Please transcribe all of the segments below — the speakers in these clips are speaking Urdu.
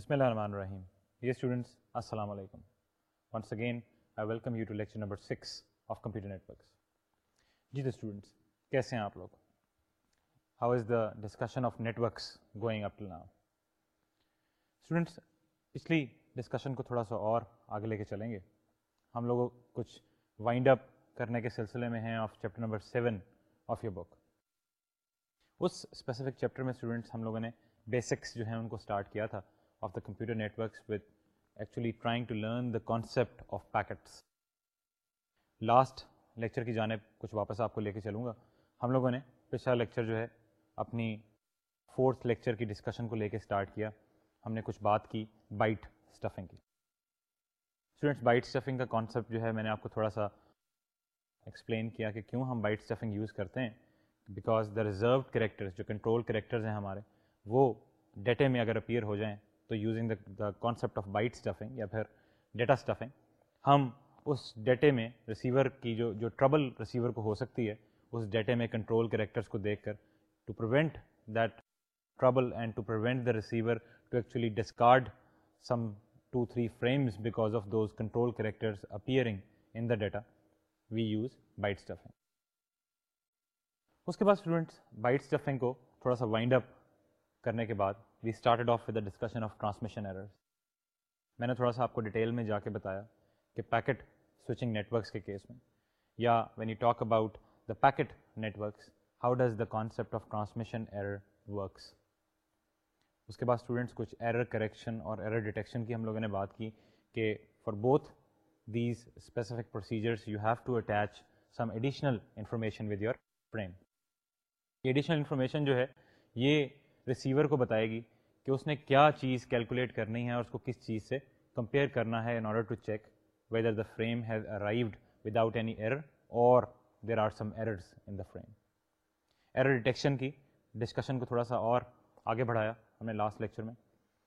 بسم اللہ الرحمن الرحیم۔ یہ اسٹوڈنٹس السلام علیکم۔ Once again I welcome you to lecture number six of computer networks G the students کیسے ہیں آپ لوگ؟ How is the discussion of networks going up till now students پچھلی ڈسکشن کو تھوڑا سا اور آگے لے کے چلیں گے۔ ہم لوگ کچھ وائنڈ اپ کرنے کے سلسلے میں ہیں of chapter number seven of your book us specific chapter میں اسٹوڈنٹس ہم لوگوں نے بیسکس جو ہیں ان کو اسٹارٹ کیا تھا۔ Of the computer networks with actually trying to learn the concept of packets last lecture کی جانب کچھ واپس آپ کو لے کے چلوں گا ہم لوگوں نے پچھلا لیکچر جو ہے اپنی فورتھ لیکچر کی ڈسکشن کو لے کے اسٹارٹ کیا ہم نے کچھ بات کی بائٹ اسٹفنگ کی اسٹوڈنٹس بائٹ اسٹفنگ کا کانسیپٹ جو ہے میں نے آپ کو تھوڑا سا ایکسپلین کیا کہ کیوں ہم بائٹ اسٹفنگ یوز کرتے ہیں بیکاز دا ریزرو کریکٹرز جو کنٹرول کریکٹرز ہیں ہمارے وہ ڈیٹے میں اگر اپیئر ہو جائیں تو using the concept of byte stuffing یا پھر ڈیٹا اسٹفنگ ہم اس ڈیٹے میں ریسیور کی جو جو ٹربل ریسیور کو ہو سکتی ہے، اس ڈیٹے میں کنٹرول کریکٹرس کو دیکھ کر to prevent that trouble and to prevent the receiver to actually discard some two three frames because of those control characters appearing in the data we use byte stuffing اس کے بعد اسٹوڈنٹس بائٹ اسٹفنگ کو تھوڑا سا وائنڈ اپ کرنے کے بعد we started off with the discussion of transmission errors میں نے تھوڑا سا آپ کو ڈیٹیل میں جا کے بتایا کہ پیکٹ سوئچنگ نیٹورکس کے کیس میں. یا when you talk about the packet networks how does the concept of transmission error works اس کے بعد اسٹوڈنٹس کچھ ایرر کریکشن اور ایرر ڈیٹیکشن کی ہم لوگوں نے بات کی کہ for both these specific procedures you have to attach some additional information with your frame یہ ایڈیشنل انفارمیشن جو ہے، یہ ریسیور کو بتائے گی کہ اس نے کیا چیز کیلکولیٹ کرنی ہے اور اس کو کس چیز سے کمپیئر کرنا ہے in order to check whether the frame has arrived without any error اور there are some errors in the frame error detection کی ڈسکشن کو تھوڑا سا اور آگے بڑھایا ہم نے لاسٹ لیکچر میں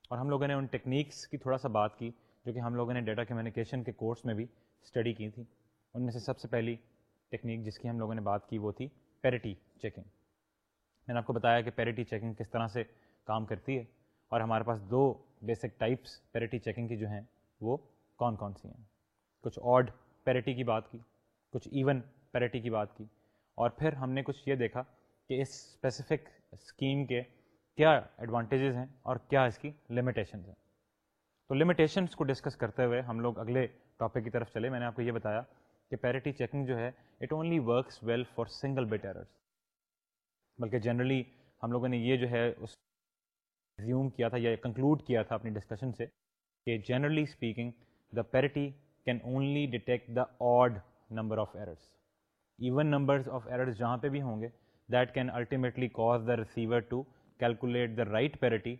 اور ہم لوگوں نے ان ٹیکنیکس کی تھوڑا سا بات کی جو کہ ہم لوگوں نے ڈیٹا کمیونیکیشن کے کورس میں بھی اسٹڈی کی تھی۔ ان میں سے سب سے پہلی ٹیکنیک جس کی ہم لوگوں نے بات کی وہ تھی پیرٹی چیکنگ میں نے آپ کو بتایا کہ پیرٹی چیکنگ کس طرح سے کام کرتی ہے۔ اور ہمارے پاس دو بیسک ٹائپس پیرٹی چیکنگ کی جو ہیں، وہ کون کون سی ہیں؟ کچھ آڈ پیرٹی کی بات کی، کچھ ایون پیرٹی کی بات کی۔ اور پھر ہم نے کچھ یہ دیکھا کہ اس اسپیسیفک اسکیم کے کیا ایڈوانٹیجز ہیں اور کیا اس کی لمیٹیشنز ہیں۔ تو لمیٹیشنس کو ڈسکس کرتے ہوئے ہم لوگ اگلے ٹاپک کی طرف چلے۔ میں نے آپ کو یہ بتایا کہ پیرٹی چیکنگ جو ہے it only works well for single bit errors بلکہ جنرلی ہم لوگوں نے یہ جو ہے، اس ریزیوم کیا تھا یا کنکلوڈ کیا تھا اپنی ڈسکشن سے کہ generally speaking the parity can only detect the odd number of errors even numbers of errors جہاں پہ بھی ہوں گے that can ultimately cause the receiver to calculate the right parity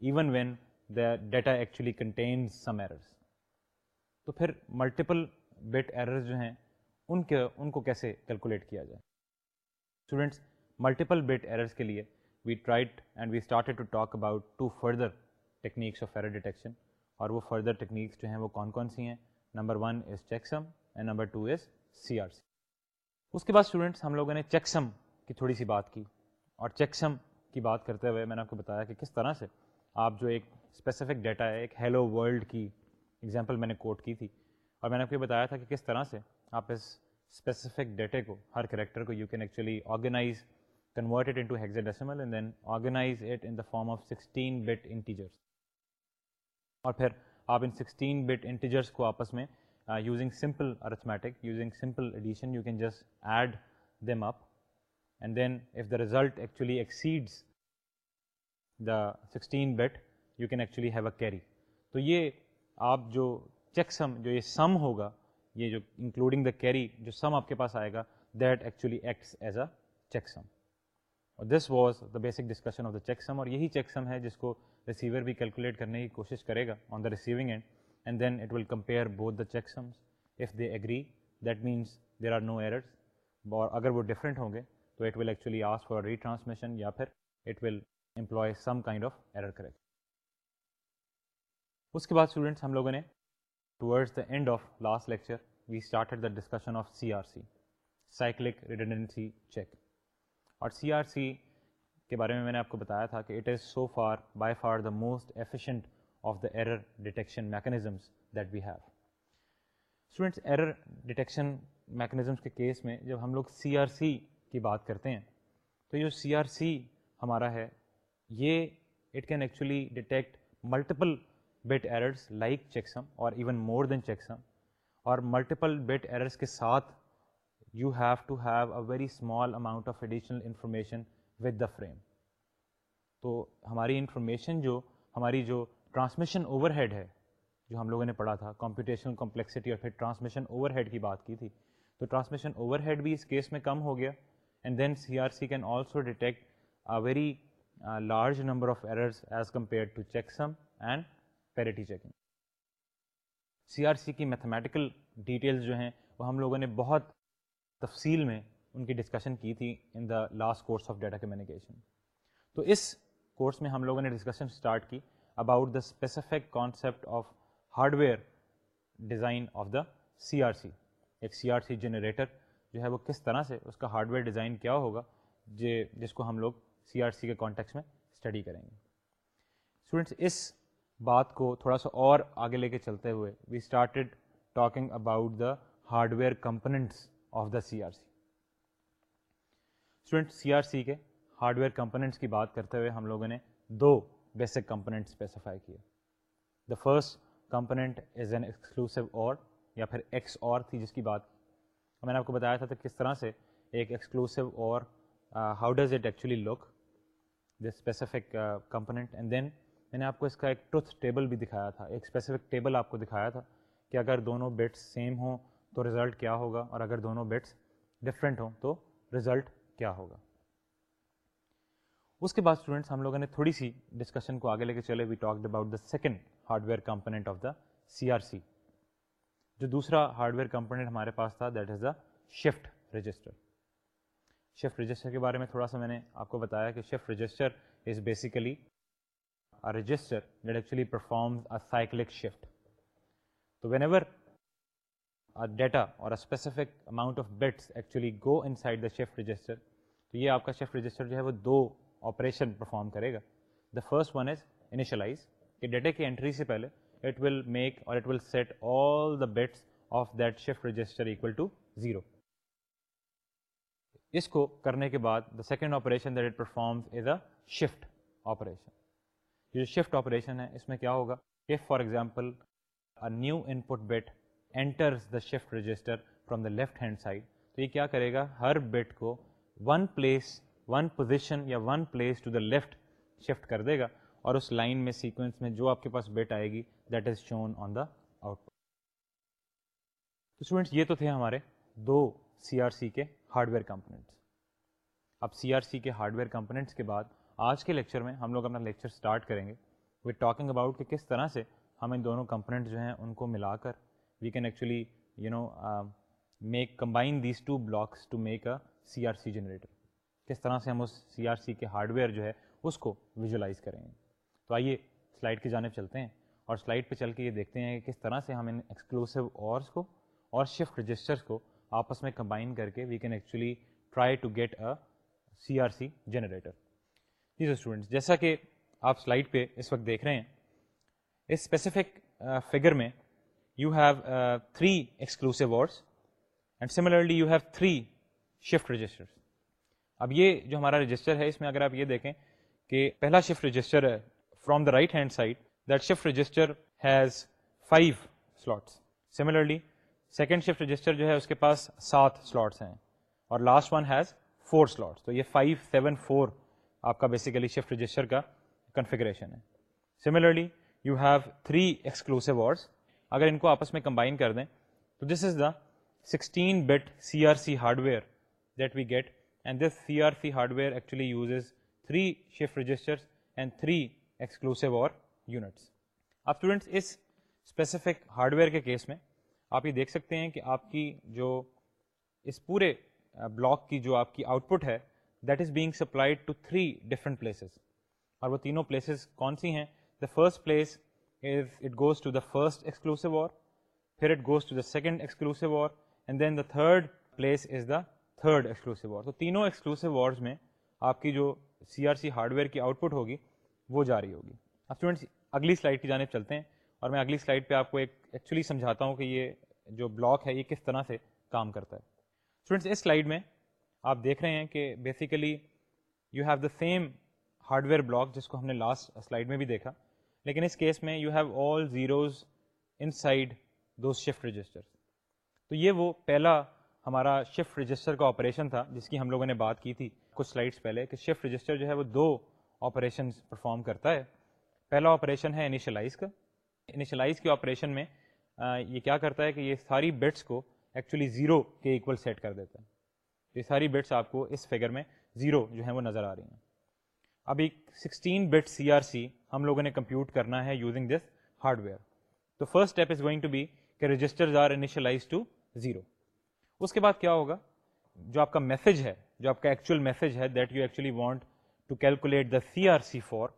even when the data actually contains some errors تو پھر ملٹیپل بٹ ایررز جو ہیں، ان کے ان کو کیسے کیلکولیٹ کیا جائے؟ اسٹوڈینٹس ملٹیپل بٹ ایررس کے لیے we tried and we started to talk about two further techniques of error detection اور وہ فردر ٹیکنیکس جو ہیں وہ کون کون سی ہیں؟ Number one is checksum and number two is C R C اس کے بعد اسٹوڈنٹس ہم لوگوں نے چیکسم کی تھوڑی سی بات کی اور چیکسم کی بات کرتے ہوئے میں نے آپ کو بتایا کہ کس طرح سے آپ جو ایک اسپیسیفک ڈیٹا ہے، ایک ہیلو ورلڈ کی ایگزامپل میں نے کوٹ کی تھی۔ اور میں نے آپ کو یہ بتایا تھا کہ کس طرح سے آپ اس اسپیسیفک ڈیٹے کو، ہر کریکٹر کو you can actually organize convert it into hexadecimal and then organize it in the form of 16 bit integers اور پھر آپ ان 16 bit integers کو آپس میں using simple arithmetic using simple addition you can just add them up and then if the result actually exceeds the 16 bit you can actually have a carry تو یہ آپ جو چیک سم جو یہ سم ہوگا یہ جو انکلوڈنگ دا کیری جو سم آپ کے پاس آئے گا that actually acts as a checksum اور this was the basic discussion of the checksum اور یہی چیک سم ہے جس کو ریسیور بھی کیلکولیٹ کرنے کی کوشش کرے گا on the receiving end and then it will compare both the checksums if they agree that means there are no errors اور اگر وہ ڈفرینٹ ہوں گے تو it will actually ask for retransmission یا پھر it will employ some kind of error correct اس کے بعد اسٹوڈنٹس ہم لوگوں نے towards the end of last lecture we started the discussion of C R C cyclic redundancy check اور سی آر سی کے بارے میں میں نے آپ کو بتایا تھا کہ it is so far by far the most efficient of the error detection mechanisms that we have students error detection mechanisms کے کیس میں جب ہم لوگ سی آر سی کی بات کرتے ہیں، تو یہ جو سی آر سی ہمارا ہے، یہ it can actually detect multiple bit errors like checksum اور ایون مور دین چیکسم اور ملٹیپل بٹ ایررس کے ساتھ you have to have a very small amount of additional information with the frame تو ہماری انفارمیشن جو، ہماری جو ٹرانسمیشن اوور ہیڈ ہے، جو ہم لوگوں نے پڑھا تھا کمپیوٹیشنل کمپلیکسٹی اور پھر ٹرانسمیشن اوور ہیڈ کی بات کی تھی، تو ٹرانسمیشن اوور ہیڈ بھی اس کیس میں کم ہو گیا and then C R C can also detect a very large number of errors as compare to checksum and parity checking C R C کی میتھمیٹیکل ڈیٹیلز جو ہیں، وہ ہم لوگوں نے بہت تفصیل میں ان کی ڈسکشن کی تھی in the last course of data communication تو اس کورس میں ہم لوگوں نے ڈسکشن اسٹارٹ کی about the specific concept of hardware design of the C R C ایک سی آر سی جنریٹر جو ہے وہ کس طرح سے اس کا ہارڈ ویئر ڈیزائن کیا ہوگا جس کو ہم لوگ سی آر سی کے کانٹیکس میں اسٹڈی کریں گے. اسٹوڈینٹس اس بات کو تھوڑا سا اور آگے لے کے چلتے ہوئے we started talking about the hardware components of the C R C student C R C کے ہارڈ ویئر کمپوننٹس کی بات کرتے ہوئے ہم لوگوں نے دو بیسک کمپوننٹ اسپیسیفائی کیے۔ The first component is an exclusive or یا پھر ایکس اور تھی جس کی بات میں نے آپ کو بتایا تھا تو کس طرح سے ایک exclusive or how does it actually look this specific component and then میں نے آپ کو اس کا ایک ٹروتھ ٹیبل بھی دکھایا تھا۔ ایک اسپیسیفک ٹیبل آپ کو دکھایا تھا کہ اگر دونوں بٹس سیم ہوں تو رزلٹ کیا ہوگا؟ اور اگر دونوں بٹس ڈفرینٹ ہوں تو رزلٹ کیا ہوگا؟ اس کے بعد اسٹوڈنٹس ہم لوگوں نے تھوڑی سی ڈسکشن کو آگے لے کے چلے we talked about the second hardware component of the C R C جو دوسرا ہارڈ ویئر کمپوننٹ ہمارے پاس تھا that is the shift register shift register کے بارے میں تھوڑا سا میں نے آپ کو بتایا کہ shift register is basically register that actually performs a cyclic shift تو whenever data or specific amount of bits actually go inside the shift register تو یہ آپ کا شفٹ رجسٹر جو ہے وہ دو آپریشن پرفارم کرے گا. The first one is initialize کہ ڈیٹا کی انٹری سے پہلے it will make or it will set all the bits of that shift register equal to zero اس کو کرنے کے بعد the second operation that it performs is a shift operation جو شفٹ آپریشن ہے، اس میں کیا ہوگا if for example new input bit enters the shift register from the left hand side تو یہ کیا کرے گا؟ ہر بٹ کو ون پلیس ون پوزیشن یا one place to the left shift کر دے گا اور اس لائن میں سیکوینس میں جو آپ کے پاس بیٹ آئے گی that is shown on the output تو اسٹوڈینٹس یہ تو تھے ہمارے دو سی آر سی کے ہارڈ ویئر کمپوننٹس اب سی آر سی کے ہارڈ ویئر کمپوننٹس کے بعد آج کے لیکچر میں ہم لوگ اپنا لیکچر اسٹارٹ کریں گے. وتھ ٹاکنگ اباؤٹ کہ کس طرح سے ہم ان دونوں کمپوننٹ جو ہیں ان کو ملا کر we can actually you know make combine these two blocks to make a C R C generator کس طرح سے ہم اس سی آر سی کے ہارڈ ویئر جو ہے اس کو ویژولائز کریں گے؟ تو آئیے سلائڈ کی جانب چلتے ہیں اور سلائڈ پہ چل کے یہ دیکھتے ہیں کہ کس طرح سے ہم ان ایکسکلوسو اورس کو اور شفٹ رجسٹرس کو آپس میں کمبائن کر کے we can actually try to get a C R C generator G students جیسا کہ آپ سلائڈ پہ اس وقت دیکھ رہے ہیں، اس اسپیسیفک فگر uh, میں you have three exclusive words and similarly you have three shift registers اب یہ جو ہمارا رجسٹر ہے اس میں اگر آپ یہ دیکھیں کہ پہلا شفٹ رجسٹر ہے from the right hand side that shift register has five slots similarly second shift register جو ہے اس کے پاس سات سلاٹس ہیں اور last one has four slots تو یہ فائیو سیون فور آپ کا بیسیکلی شفٹ رجسٹر کا کنفیگریشن ہے. Similarly you have three exclusive words اگر ان کو آپس میں کمبائن کر دیں، تو this is the sixteen bit C R C hardware that we get and this C R C hardware actually uses three shift registers and three exclusive or units اب اسٹوڈنٹس اس اسپیسیفک ہارڈ ویئر کے کیس میں آپ یہ دیکھ سکتے ہیں کہ آپ کی جو اس پورے بلاک کی جو آپ کی آؤٹ پٹ ہے that is being supplied to three different places اور وہ تینوں پلیسز کون سی ہیں؟ The first place it goes to the first exclusive or پھر it goes to the second exclusive or and then the third place is the third exclusive or تو تینوں ایکسکلوسو وارز میں آپ کی جو C R C hardware کی آؤٹ پٹ ہوگی وہ جاری ہوگی اب اسٹوڈینٹس اگلی سلائڈ کی جانب چلتے ہیں اور میں اگلی سلائڈ پہ آپ کو ایک ایکچولی سمجھاتا ہوں کہ یہ جو بلاک ہے یہ کس طرح سے کام کرتا ہے اسٹوڈینٹس اس سلائڈ میں آپ دیکھ رہے ہیں کہ basically you have the same hardware block جس کو ہم نے لاسٹ سلائڈ میں بھی دیکھا لیکن اس کیس میں you have all zeros inside those shift register تو یہ وہ پہلا ہمارا شفٹ رجسٹر کا آپریشن تھا، جس کی ہم لوگوں نے بات کی تھی کچھ سلائڈس پہلے کہ شفٹ رجسٹر جو ہے وہ دو آپریشن پرفارم کرتا ہے۔ پہلا آپریشن ہے انیشلائز کا۔ انیشلائز کے آپریشن میں یہ کیا کرتا ہے کہ یہ ساری بٹس کو ایکچولی زیرو کے ایکول سیٹ کر دیتا ہے۔ یہ ساری بٹس آپ کو اس فگر میں زیرو جو ہیں وہ نظر آ رہی ہیں۔ ابھی sixteen bit C R C ہم لوگوں نے کمپیوٹ کرنا ہے یوزنگ دس ہارڈ ویئر تو first step is going to be کہ registers are initialize to zero اس کے بعد کیا ہوگا؟ جو آپ کا میسج ہے، جو آپ کا ایکچوئل میسج ہے that you actually want to calculate the C R C for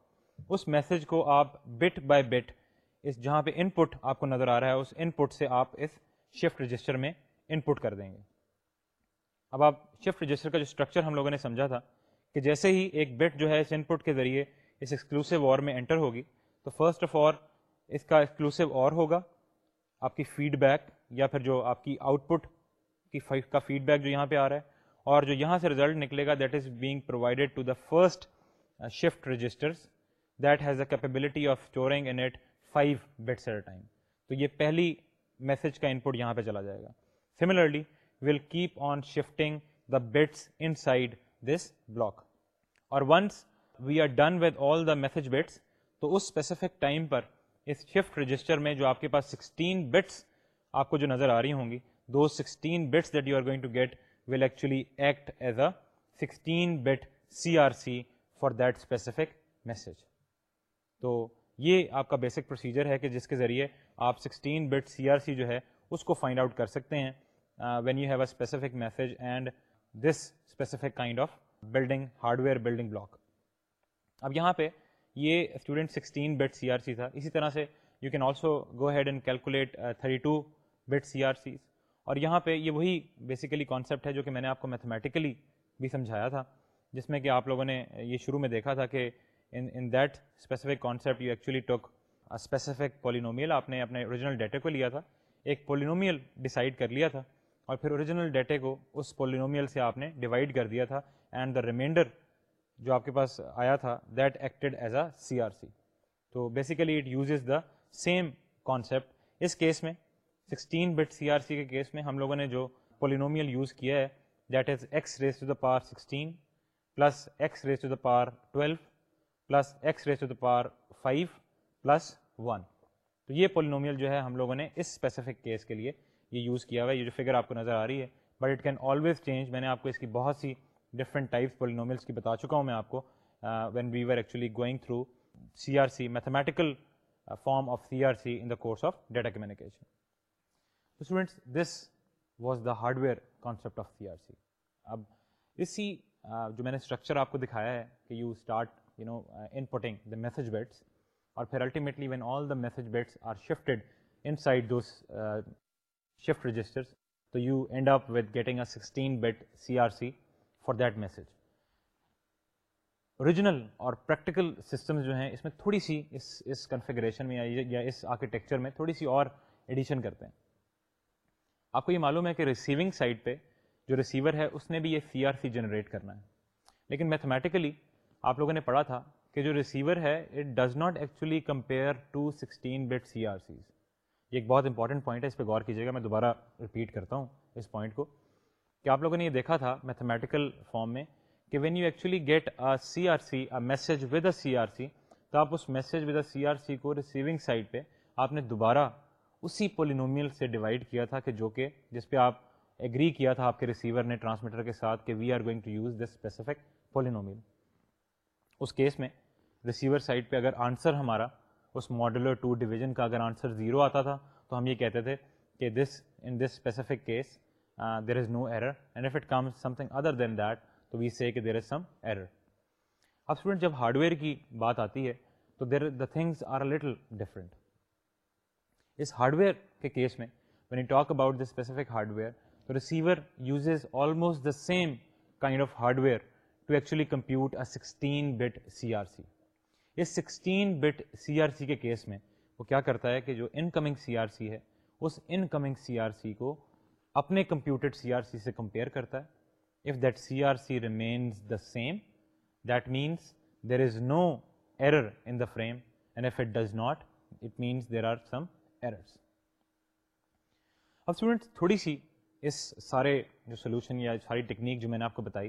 us message کو آپ بٹ بائی بٹ اس جہاں پہ ان پٹ آپ کو نظر آ رہا ہے، اس ان پٹ سے آپ اس شفٹ رجسٹر میں ان پٹ کر دیں گے۔ اب آپ شفٹ رجسٹر کا جو اسٹرکچر ہم لوگوں نے سمجھا تھا، کہ جیسے ہی ایک بٹ جو ہے اس ان پٹ کے ذریعے اس ایکسکلوسو اور میں انٹر ہوگی۔ تو فرسٹ آف آل اس کا ایکسکلوسو اور ہوگا۔ آپ کی فیڈ بیک یا پھر جو آپ کی آؤٹ پٹ کی کا فیڈ بیک جو یہاں پہ آ رہا ہے اور جو یہاں سے ریزلٹ نکلے گا that is being provided to the first shift registers that has a capability of storing in eight five bits at a time تو یہ پہلی میسج کا ان پٹ یہاں پہ چلا جائے گا۔ Similarly will keep on shifting the bits inside this block اور once we are done with all the message bits تو اس اسپیسیفک ٹائم پر، اس شفٹ رجسٹر میں جو آپ کے پاس سکسٹین بٹس آپ کو جو نظر آ رہی ہوں گی دو sixteen bits that you are going to get will actually act as a sixteen bit C R C for that specific message تو یہ آپ کا بیسک پروسیجر ہے کہ جس کے ذریعے آپ sixteen bit C R C جو ہے، اس کو فائنڈ آؤٹ کر سکتے ہیں when you have a specific message and this specific kind of building hardware building block اب یہاں پہ یہ student sixteen bit C R C تھا۔ اسی طرح سے you can also go ahead and calculate thirty two bit C R Cs اور یہاں پہ یہ وہی بیسیکلی کانسیپٹ ہے جو کہ میں نے آپ کو میتھمیٹیکلی بھی سمجھایا تھا، جس میں کہ آپ لوگوں نے یہ شروع میں دیکھا تھا کہ in in that specific concept you actually took specific polynomial آپ نے اپنے اوریجنل ڈیٹے کو لیا تھا، ایک پولینومیل ڈیسائڈ کر لیا تھا اور پھر اوریجنل ڈیٹے کو اس پولینومیل سے آپ نے ڈیوائڈ کر دیا تھا اینڈ دا ریمائنڈر جو آپ کے پاس آیا تھا that acted as a C R C تو basically it uses the same concept us case میں sixteen bit C R C کے کیس میں ہم لوگوں نے جو پولینومیل یوز کیا ہے that is x raise to the power sixteen plus x raise to the power twelve plus x raise to the power five plus one تو یہ پولینومیل جو ہے ہم لوگوں نے اس اسپیسیفک کیس کے لیے یہ یوز کیا ہوا ہے۔ یہ جو فگر آپ کو نظر آ رہی ہے but it can always change میں نے آپ کو اس کی بہت سی ڈفرنٹ ٹائپس پولینومیلس کی بتا چکا ہوں میں آپ کو when we were actually going through C R C mathematical form of C R C in the course of data communication students this was the hardware concept of C R C اب اسی جو میں نے اسٹرکچر آپ کو دکھایا ہے کہ you start you know inputting the message bits اور پھر ultimately when all the message bits are shifted inside those shift registers تو you end up with getting a sixteen bit C R C for that message original اور پریکٹیکل سسٹمز جو ہیں، اس میں تھوڑی سی اس اس کنفیگریشن میں یا اس آرکیٹیکچر میں تھوڑی سی اور ایڈیشن کرتے ہیں۔ آپ کو یہ معلوم ہے کہ ریسیونگ سائڈ پہ جو ریسیور ہے، اس نے بھی یہ سی آر سی جنریٹ کرنا ہے۔ لیکن میتھمیٹیکلی آپ لوگوں نے پڑھا تھا کہ جو ریسیور ہے it does not actually compare to sixteen bit C R Cs یہ ایک بہت امپورٹنٹ پوائنٹ ہے، اس پہ غور کیجیے گا، میں دوبارہ رپیٹ کرتا ہوں اس پوائنٹ کو۔ کہ آپ لوگوں نے یہ دیکھا تھا میتھمیٹیکل فارم میں کہ when you actually get a C R C a message with a C R C تو آپ اس message with a C R C کو ریسیونگ سائڈ پہ آپ نے دوبارہ اسی پولینومیل سے ڈیوائڈ کیا تھا کہ جو کہ جس پہ آپ ایگری کیا تھا آپ کے ریسیور نے ٹرانسمیٹر کے ساتھ کہ we are going to use this specific polynomial us case میں ریسیور سائڈ پہ اگر آنسر ہمارا اس ماڈولر ٹو ڈویژن کا اگر آنسر زیرو آتا تھا تو ہم یہ کہتے تھے کہ this in this specific case there is no error and if it comes something other then that تو وی سے کہ دیر از سم ایرر اب اسٹوڈنٹ جب ہارڈ ویئر کی بات آتی ہے، تو there the things are a little different us hardware کے کیس میں when you talk about the specific hardware تو receiver uses almost the same kind of hard ware to actually compute a sixteen bit C R C یہ sixteen bit C R C کے کیس میں، وہ کیا کرتا ہے کہ جو incoming C R C ہے، اس incoming C R C کو اپنے کمپیوٹر سی آر سی سے کمپیئر کرتا ہے۔ If that C R C remains the same that means there is no error in the frame and if it does not it means there are some errors اب اسٹوڈنٹس تھوڑی سی اس سارے جو سولوشن یا ساری ٹیکنیک جو میں نے آپ کو بتائی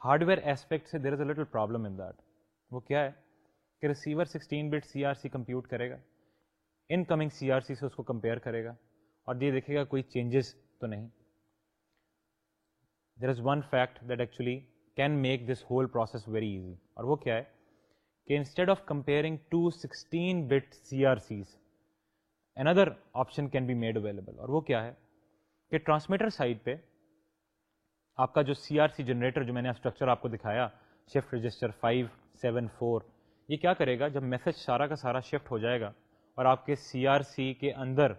ہارڈ ویئر ایسپیکٹ سے there is a little problem in that وہ کیا ہے کہ receiver sixteen bit C R C compute کرے گا incoming C R C سے اس کو کمپیئر کرے گا اور یہ دیکھے گا کوئی چینجز تو نہیں. There is one fact that actually can make this whole process very easy اور وہ کیا ہے؟ کہ instead of comparing to sixteen bit C R Cs another option can be made available اور وہ کیا ہے؟ کہ ٹرانسمیٹر سائڈ پہ آپ کا جو سی آر سی جنریٹر جو میں نے اسٹرکچر آپ کو دکھایا shift register five seven four یہ کیا کرے گا؟ جب میسج سارا کا سارا شفٹ ہو جائے گا اور آپ کے سی آر سی کے اندر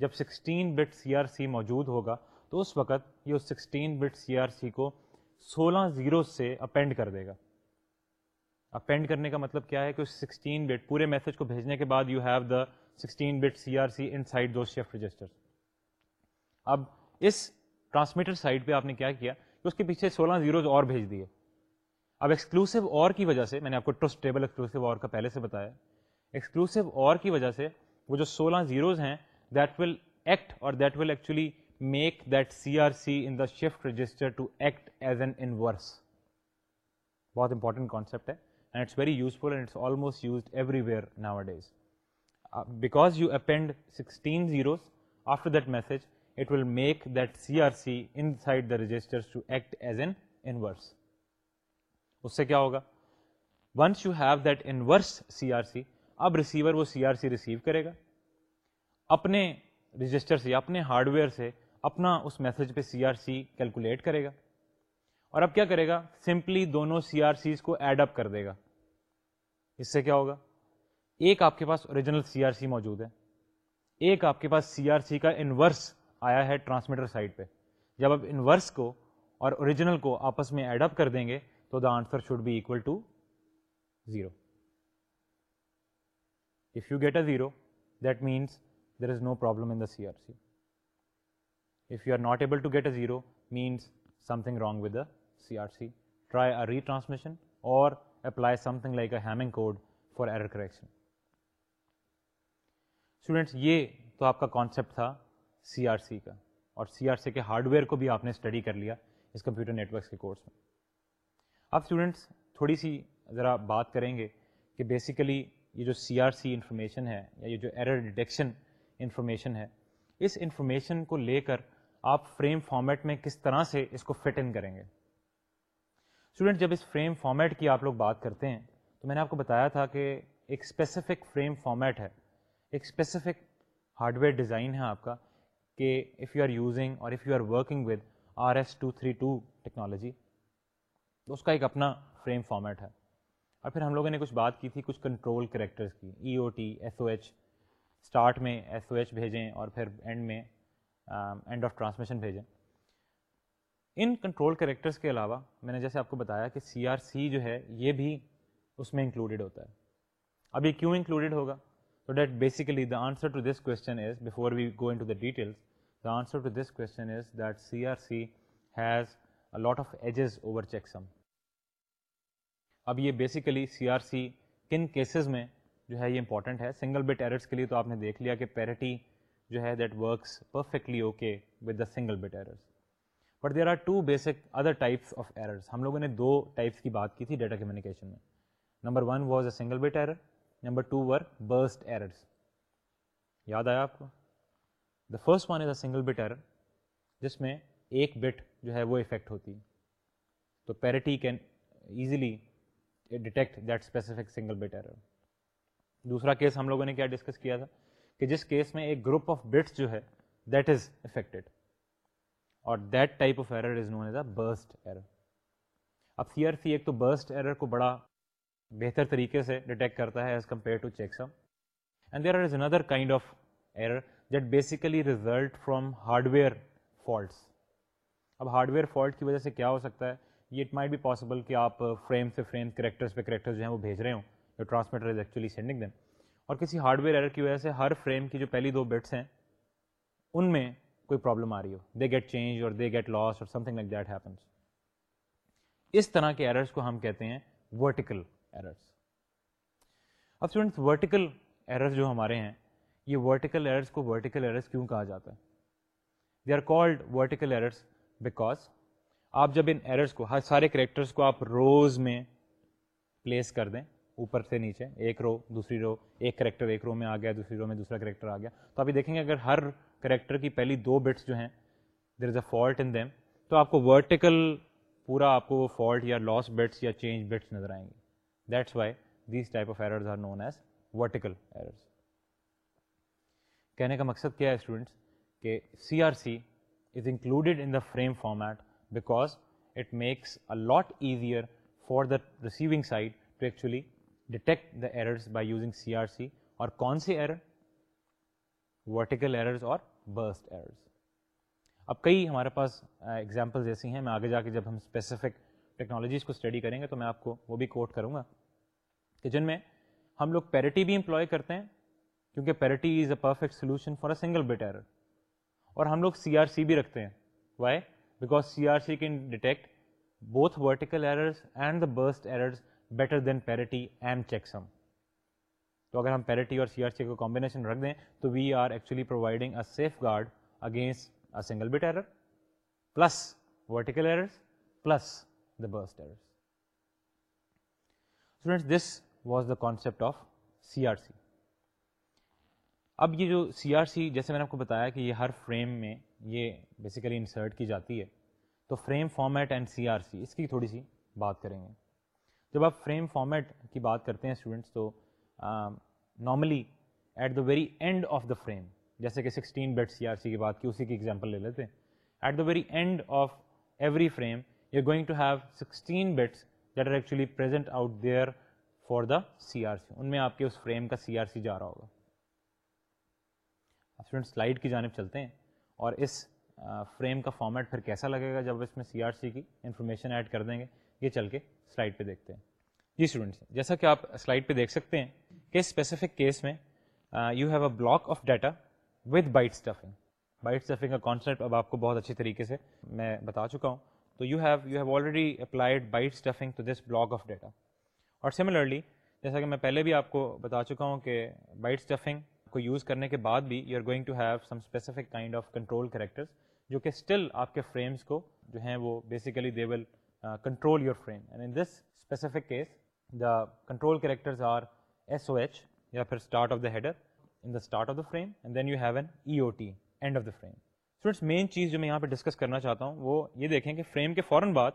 جب sixteen bit C R C موجود ہوگا تو اس وقت یہ اس sixteen bit C R C کو سولہ زیرو سے اپینڈ کر دے گا۔ اپینڈ کرنے کا مطلب کیا ہے کہ اس سکسٹین بٹ پورے میسج کو بھیجنے کے بعد you have the sixteen bit C R C inside do shift register اب اس ٹرانسمیٹر سائڈ پہ آپ نے کیا کیا کہ اس کے پیچھے سولہ زیروز اور بھیج دیے۔ اب ایکسکلوسو اور کی وجہ سے میں نے آپ کو ٹرسٹ ٹیبل ایکسکلوسو اور کا پہلے سے بتایا۔ ایکسکلوسو اور کی وجہ سے وہ جو سولہ زیروز ہیں دیٹ ول ایکٹ اور that will actually make that C R C in the shift register to act as an inverse بہت امپورٹنٹ کانسیپٹ ہے and it's very useful and it's almost used everywhere nowadays because you append sixteen zeros after that message it will make that C R C inside the register to act as an inverse اس سے کیا ہوگا؟ Once you have that inverse C R C اب ریسیور وہ سی آر سی ریسیو کرے گا. اپنے رجسٹر سے اپنے ہارڈ ویئر سے اپنا اس میسج پہ سی آر سی کیلکولیٹ کرے گا۔ اور اب کیا کرے گا؟ سمپلی دونوں سی آر سیز کو ایڈ اپ کر دے گا۔ اس سے کیا ہوگا؟ ایک آپ کے پاس اوریجنل سی آر سی موجود ہے۔ ایک آپ کے پاس سی آر سی کا انورس آیا ہے ٹرانسمیٹر سائڈ پہ۔ جب آپ انورس کو اور اوریجنل کو آپس میں ایڈ اپ کر دیں گے تو the answer should be equal to zero if you get a zero that means there is no problem in the C R C if you are not able to get a zero means something wrong with the C R C try a retransmission اور apply something like a Hamming code for error correction students یہ تو آپ کا کانسیپٹ تھا سی آر سی کا اور سی آر سی کے ہارڈ ویئر کو بھی آپ نے اسٹڈی کر لیا اس کمپیوٹر نیٹورکس کے کورس میں اب اسٹوڈنٹس تھوڑی سی ذرا بات کریں گے کہ بیسیکلی یہ جو سی آر سی انفارمیشن ہے یا یہ جو ایرر ڈیٹیکشن انفارمیشن ہے۔ اس انفارمیشن کو لے کر آپ فریم فارمیٹ میں کس طرح سے اس کو فٹ ان کریں گے۔ اسٹوڈنٹ جب اس فریم فارمیٹ کی آپ لوگ بات کرتے ہیں، تو میں نے آپ کو بتایا تھا کہ ایک اسپیسیفک فریم فارمیٹ ہے۔ ایک اسپیسیفک ہارڈ ویئر ڈیزائن ہے آپ کا کہ اف یو آر یوزنگ اور if you are working with R S two three two technology تو اس کا ایک اپنا فریم فارمیٹ ہے۔ اور پھر ہم لوگوں نے کچھ بات کی تھی، کچھ کنٹرول کریکٹرز کی E O T S O H start میں ایس او ایچ بھیجیں اور پھر اینڈ میں اینڈ آف ٹرانسمیشن بھیجیں۔ ان کنٹرول کریکٹرس کے علاوہ میں نے جیسے آپ کو بتایا کہ سی آر سی جو ہے یہ بھی اس میں انکلوڈیڈ ہوتا ہے۔ اب یہ کیوں انکلوڈیڈ ہوگا؟ تو that basically the answer to this question is before we go into the details the answer to this question is that C R C has lot of edges over checksum اب یہ بیسیکلی سی آر سی کن کیسز میں جو ہے یہ امپورٹنٹ ہے۔ سنگل بٹ ایررس کے لیے تو آپ نے دیکھ لیا کہ پیرٹی جو ہے that works perfectly okay with the single bit errors but there are two basic other types of errors ہم لوگوں نے دو ٹائپس کی بات کی تھی ڈیٹا کمیونیکیشن میں۔ Number one was a single bit error number two were burst errors یاد آیا آپ کو؟ The first one is a single bit error جس میں ایک بٹ جو ہے وہ افیکٹ ہوتی۔ تو parity can easily detect that specific single bit error دوسرا کیس ہم لوگوں نے کیا ڈسکس کیا تھا کہ جس کیس میں ایک گروپ آف بٹس جو ہے دیٹ از افیکٹڈ اور that type of error is known as a burst error اب سی آر سی ایک تو برسٹ ایرر کو بڑا بہتر طریقے سے ڈیٹیکٹ کرتا ہے as compare to check sum and there are is another kind of error that basically result from hardware where faults اب ہارڈ ویئر فالٹ کی وجہ سے کیا ہو سکتا ہے؟ یہ اٹ مائٹ بھی پاسبل کہ آپ فریم سے فریم کریکٹرس پہ کریکٹر جو ہیں وہ بھیج رہے ہوں۔ Transmitter is actually sending them اور کسی ہارڈ ویئر ایرر کی وجہ سے ہر فریم کی جو پہلی دو بٹس ہیں، ان میں کوئی پرابلم آ رہی ہو۔ دے گیٹ چینج اور they get lost or something like that happens اس طرح کے ایررس کو ہم کہتے ہیں ورٹیکل ایررس اب اسٹوڈنٹس ورٹیکل ایررز جو ہمارے ہیں، یہ ورٹیکل ایررس کو ورٹیکل ایررس کیوں کہا جاتا ہے؟ They are called vertical errors because آپ جب ان ایررس کو، ہر سارے کریکٹرس کو آپ روز میں پلیس کر دیں اوپر سے نیچے، ایک رو، دوسری رو، ایک کریکٹر ایک رو میں آ گیا، دوسری رو میں دوسرا کریکٹر آ گیا۔ تو آپ یہ دیکھیں گے اگر ہر کریکٹر کی پہلی دو بٹس جو ہیں there is a fault in them تو آپ کو ورٹیکل پورا آپ کو وہ فالٹ یا لاس بٹس یا چینج بٹس نظر آئیں گے that's why these type of errors are known as vertical errors کہنے کا مقصد کیا ہے اسٹوڈنٹس کہ C R C is included in the frame format because it makes a lot easier for the receiving side to actually detect the errors by using C R C اور کون سے ایرر ورٹیکل ایررز اور برسٹ ایررز اب کئی ہمارے پاس ایگزامپلز ایسی ہیں میں آگے جا کے جب ہم اسپیسیفک ٹیکنالوجیز کو اسٹڈی کریں گے تو میں آپ کو وہ بھی کوٹ کروں گا کہ جن میں ہم لوگ پیرٹی بھی امپلائی کرتے ہیں کیونکہ parity is a perfect solution for a single bit error اور ہم لوگ سی آر سی بھی رکھتے ہیں why because C R C can detect both vertical errors and the burst errors better than parity and checksum تو اگر ہم پیرٹی اور سی آر سی کو کمبینیشن رکھ دیں تو we are actually providing a safeguard against a single bit error plus vertical errors plus the burst errors students this was the concept of C R C اب یہ جو سی آر سی جیسے میں نے آپ کو بتایا کہ یہ ہر فریم میں یہ بیسیکلی انسرٹ کی جاتی ہے، تو frame format and C R C اس کی تھوڑی سی بات کریں گے۔ جب آپ فریم فارمیٹ کی بات کرتے ہیں اسٹوڈنٹس تو normally at the very end of the frame جیسے کہ sixteen bit C R C کی بات کی، اسی کی ایگزامپل لے لیتے ہیں. At the very end of every frame you going to have sixteen bits that are actually present out there for the C R C ان میں آپ کے اس فریم کا سی آر سی جا رہا ہوگا. اسٹوڈنٹ سلائڈ کی جانب چلتے ہیں اور اس فریم کا فارمیٹ پھر کیسا لگے گا جب اس میں سی آر سی کی انفارمیشن ایڈ کر دیں گے؟ یہ چل کے سلائڈ پہ دیکھتے ہیں۔ جی اسٹوڈنٹس جیسا کہ آپ سلائڈ پہ دیکھ سکتے ہیں کہ اسپیسیفک کیس میں you have a block of data with byte stuffing byte stuffing کا کانسیپٹ اب آپ کو بہت اچھی طریقے سے میں بتا چکا ہوں۔ تو you have you have already applied byte stuffing to this block of data اور سملرلی جیسا کہ میں پہلے بھی آپ کو بتا چکا ہوں کہ بائٹ اسٹفنگ کو یوز کرنے کے بعد بھی you are going to have some specific kind of control characters جو کہ اسٹل آپ کے فریمس کو جو ہیں وہ basically they will control your frame and in this specific case the control characters are S O H یا پھر start of the header in the start of the frame and then you have an E O T end of the frame students main چیز جو میں یہاں پہ ڈسکس کرنا چاہتا ہوں وہ یہ دیکھیں کہ فریم کے فوراً بعد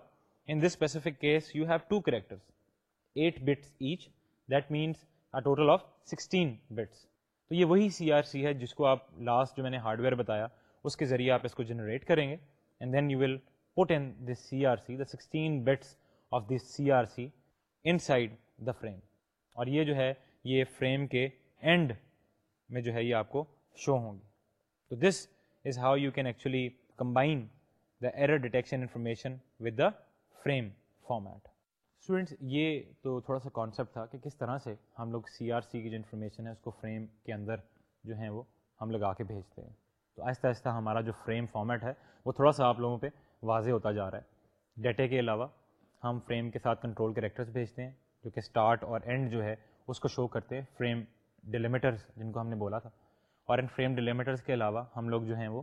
in this specific case you have two characters eight bits each that means a total of sixteen bits تو یہ وہی سی آر سی ہے جس کو آپ لاسٹ جو میں نے ہارڈ ویئر بتایا، اس کے ذریعے آپ اس کو جنریٹ کریں گے and then you will put in this C R C the sixteen bits of this C R C inside the frame اور یہ جو ہے، یہ فریم کے اینڈ میں جو ہے یہ آپ کو شو ہوں گی. تو this is how you can actually combine the error detection information with the frame format students یہ تو تھوڑا سا کانسیپٹ تھا کہ کس طرح سے ہم لوگ سی آر سی کی جو انفارمیشن ہے، اس کو فریم کے اندر جو ہیں وہ ہم لگا کے بھیجتے ہیں. تو آہستہ آہستہ ہمارا جو فریم فارمیٹ ہے، وہ تھوڑا سا آپ لوگوں پہ واضح ہوتا جا رہا ہے۔ ڈیٹے کے علاوہ ہم فریم کے ساتھ کنٹرول کریکٹرس بھیجتے ہیں، جو کہ اسٹارٹ اور اینڈ جو ہے، اس کو شو کرتے ہیں فریم ڈیلیمیٹرس جن کو ہم نے بولا تھا۔ اور ان فریم ڈیلیمیٹرس کے علاوہ ہم لوگ جو ہیں وہ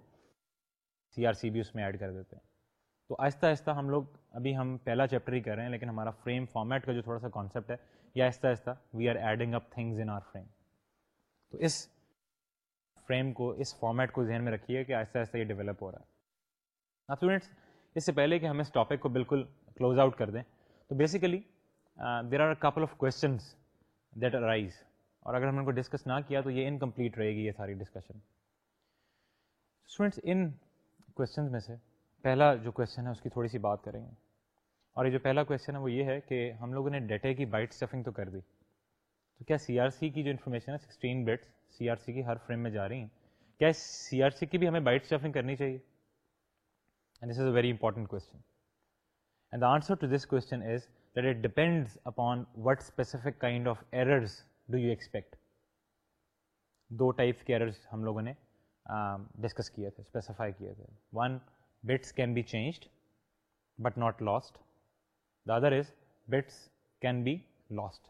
سی آر سی بھی اس میں ایڈ کر دیتے ہیں۔ تو آہستہ آہستہ ہم لوگ، ابھی ہم پہلا چیپٹر ہی کر رہے ہیں، لیکن ہمارا فریم فارمیٹ کا جو تھوڑا سا کانسیپٹ ہے، یہ آہستہ آہستہ we are adding up things in our frame تو اس فریم کو، اس فارمیٹ کو ذہن میں رکھیے کہ آہستہ آہستہ یہ ڈیولپ ہو رہا ہے۔ اب اسٹوڈینٹس اس سے پہلے کہ ہم اس ٹاپک کو بالکل کلوز آؤٹ کر دیں۔ تو basically there are couple of questions that arise اور اگر ہم ان کو ڈسکس نہ کیا تو یہ انکمپلیٹ رہے گی یہ ساری ڈسکشن اسٹوڈینٹس ان کوشچنز میں سے پہلا جو کویشچن ہے اس کی تھوڑی سی بات کریں گے۔ اور یہ جو پہلا کویشچن ہے وہ یہ ہے کہ ہم لوگوں نے ڈیٹے کی بائٹ اسٹفنگ تو کر دی۔ تو کیا سی آر سی کی جو انفارمیشن ہے sixteen bits C R C کی ہر فریم میں جا رہی ہیں؟ کیا سی آر سی کی بھی ہمیں بائٹ اسٹفنگ کرنی چاہیے؟ And this is a very important question and the answer to this question is that it depends upon what specific kind of errors do you expect. دو ٹائپس کے ایررز ہم لوگوں نے ڈسکس کیے تھے اسپیسیفائی کیے تھے. One bits can be changed but not lost the other is bits can be lost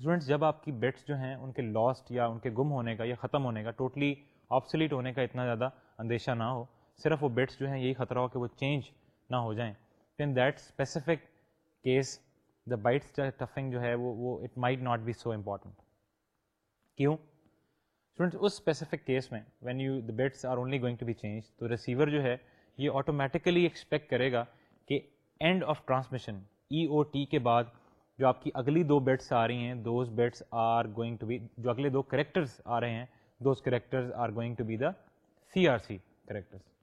students جب آپ کی بٹس جو ہیں، ان کے لاسٹ یا ان کے گم ہونے کا یا ختم ہونے کا ٹوٹلی آپسلیٹ ہونے کا اتنا زیادہ اندیشہ نہ ہو صرف وہ بٹس جو ہیں یہی خطرہ ہو کہ وہ چینج نہ ہو جائیں۔ In that specific case the byte stuffing جو ہے وہ وہ it might not be so important کیوں؟ اسٹوڈنٹس اس اسپیسیفک کیس میں when you the bits are only going to be change تو ریسیور جو ہے یہ آٹومیٹیکلی ایکسپیکٹ کرے گا کہ end of transmission E O T کے بعد جو آپ کی اگلی دو بیٹس آ رہی ہیں those bits are going to be جو اگلے دو کریکٹرز آ رہے ہیں those characters are going to be the C R C characters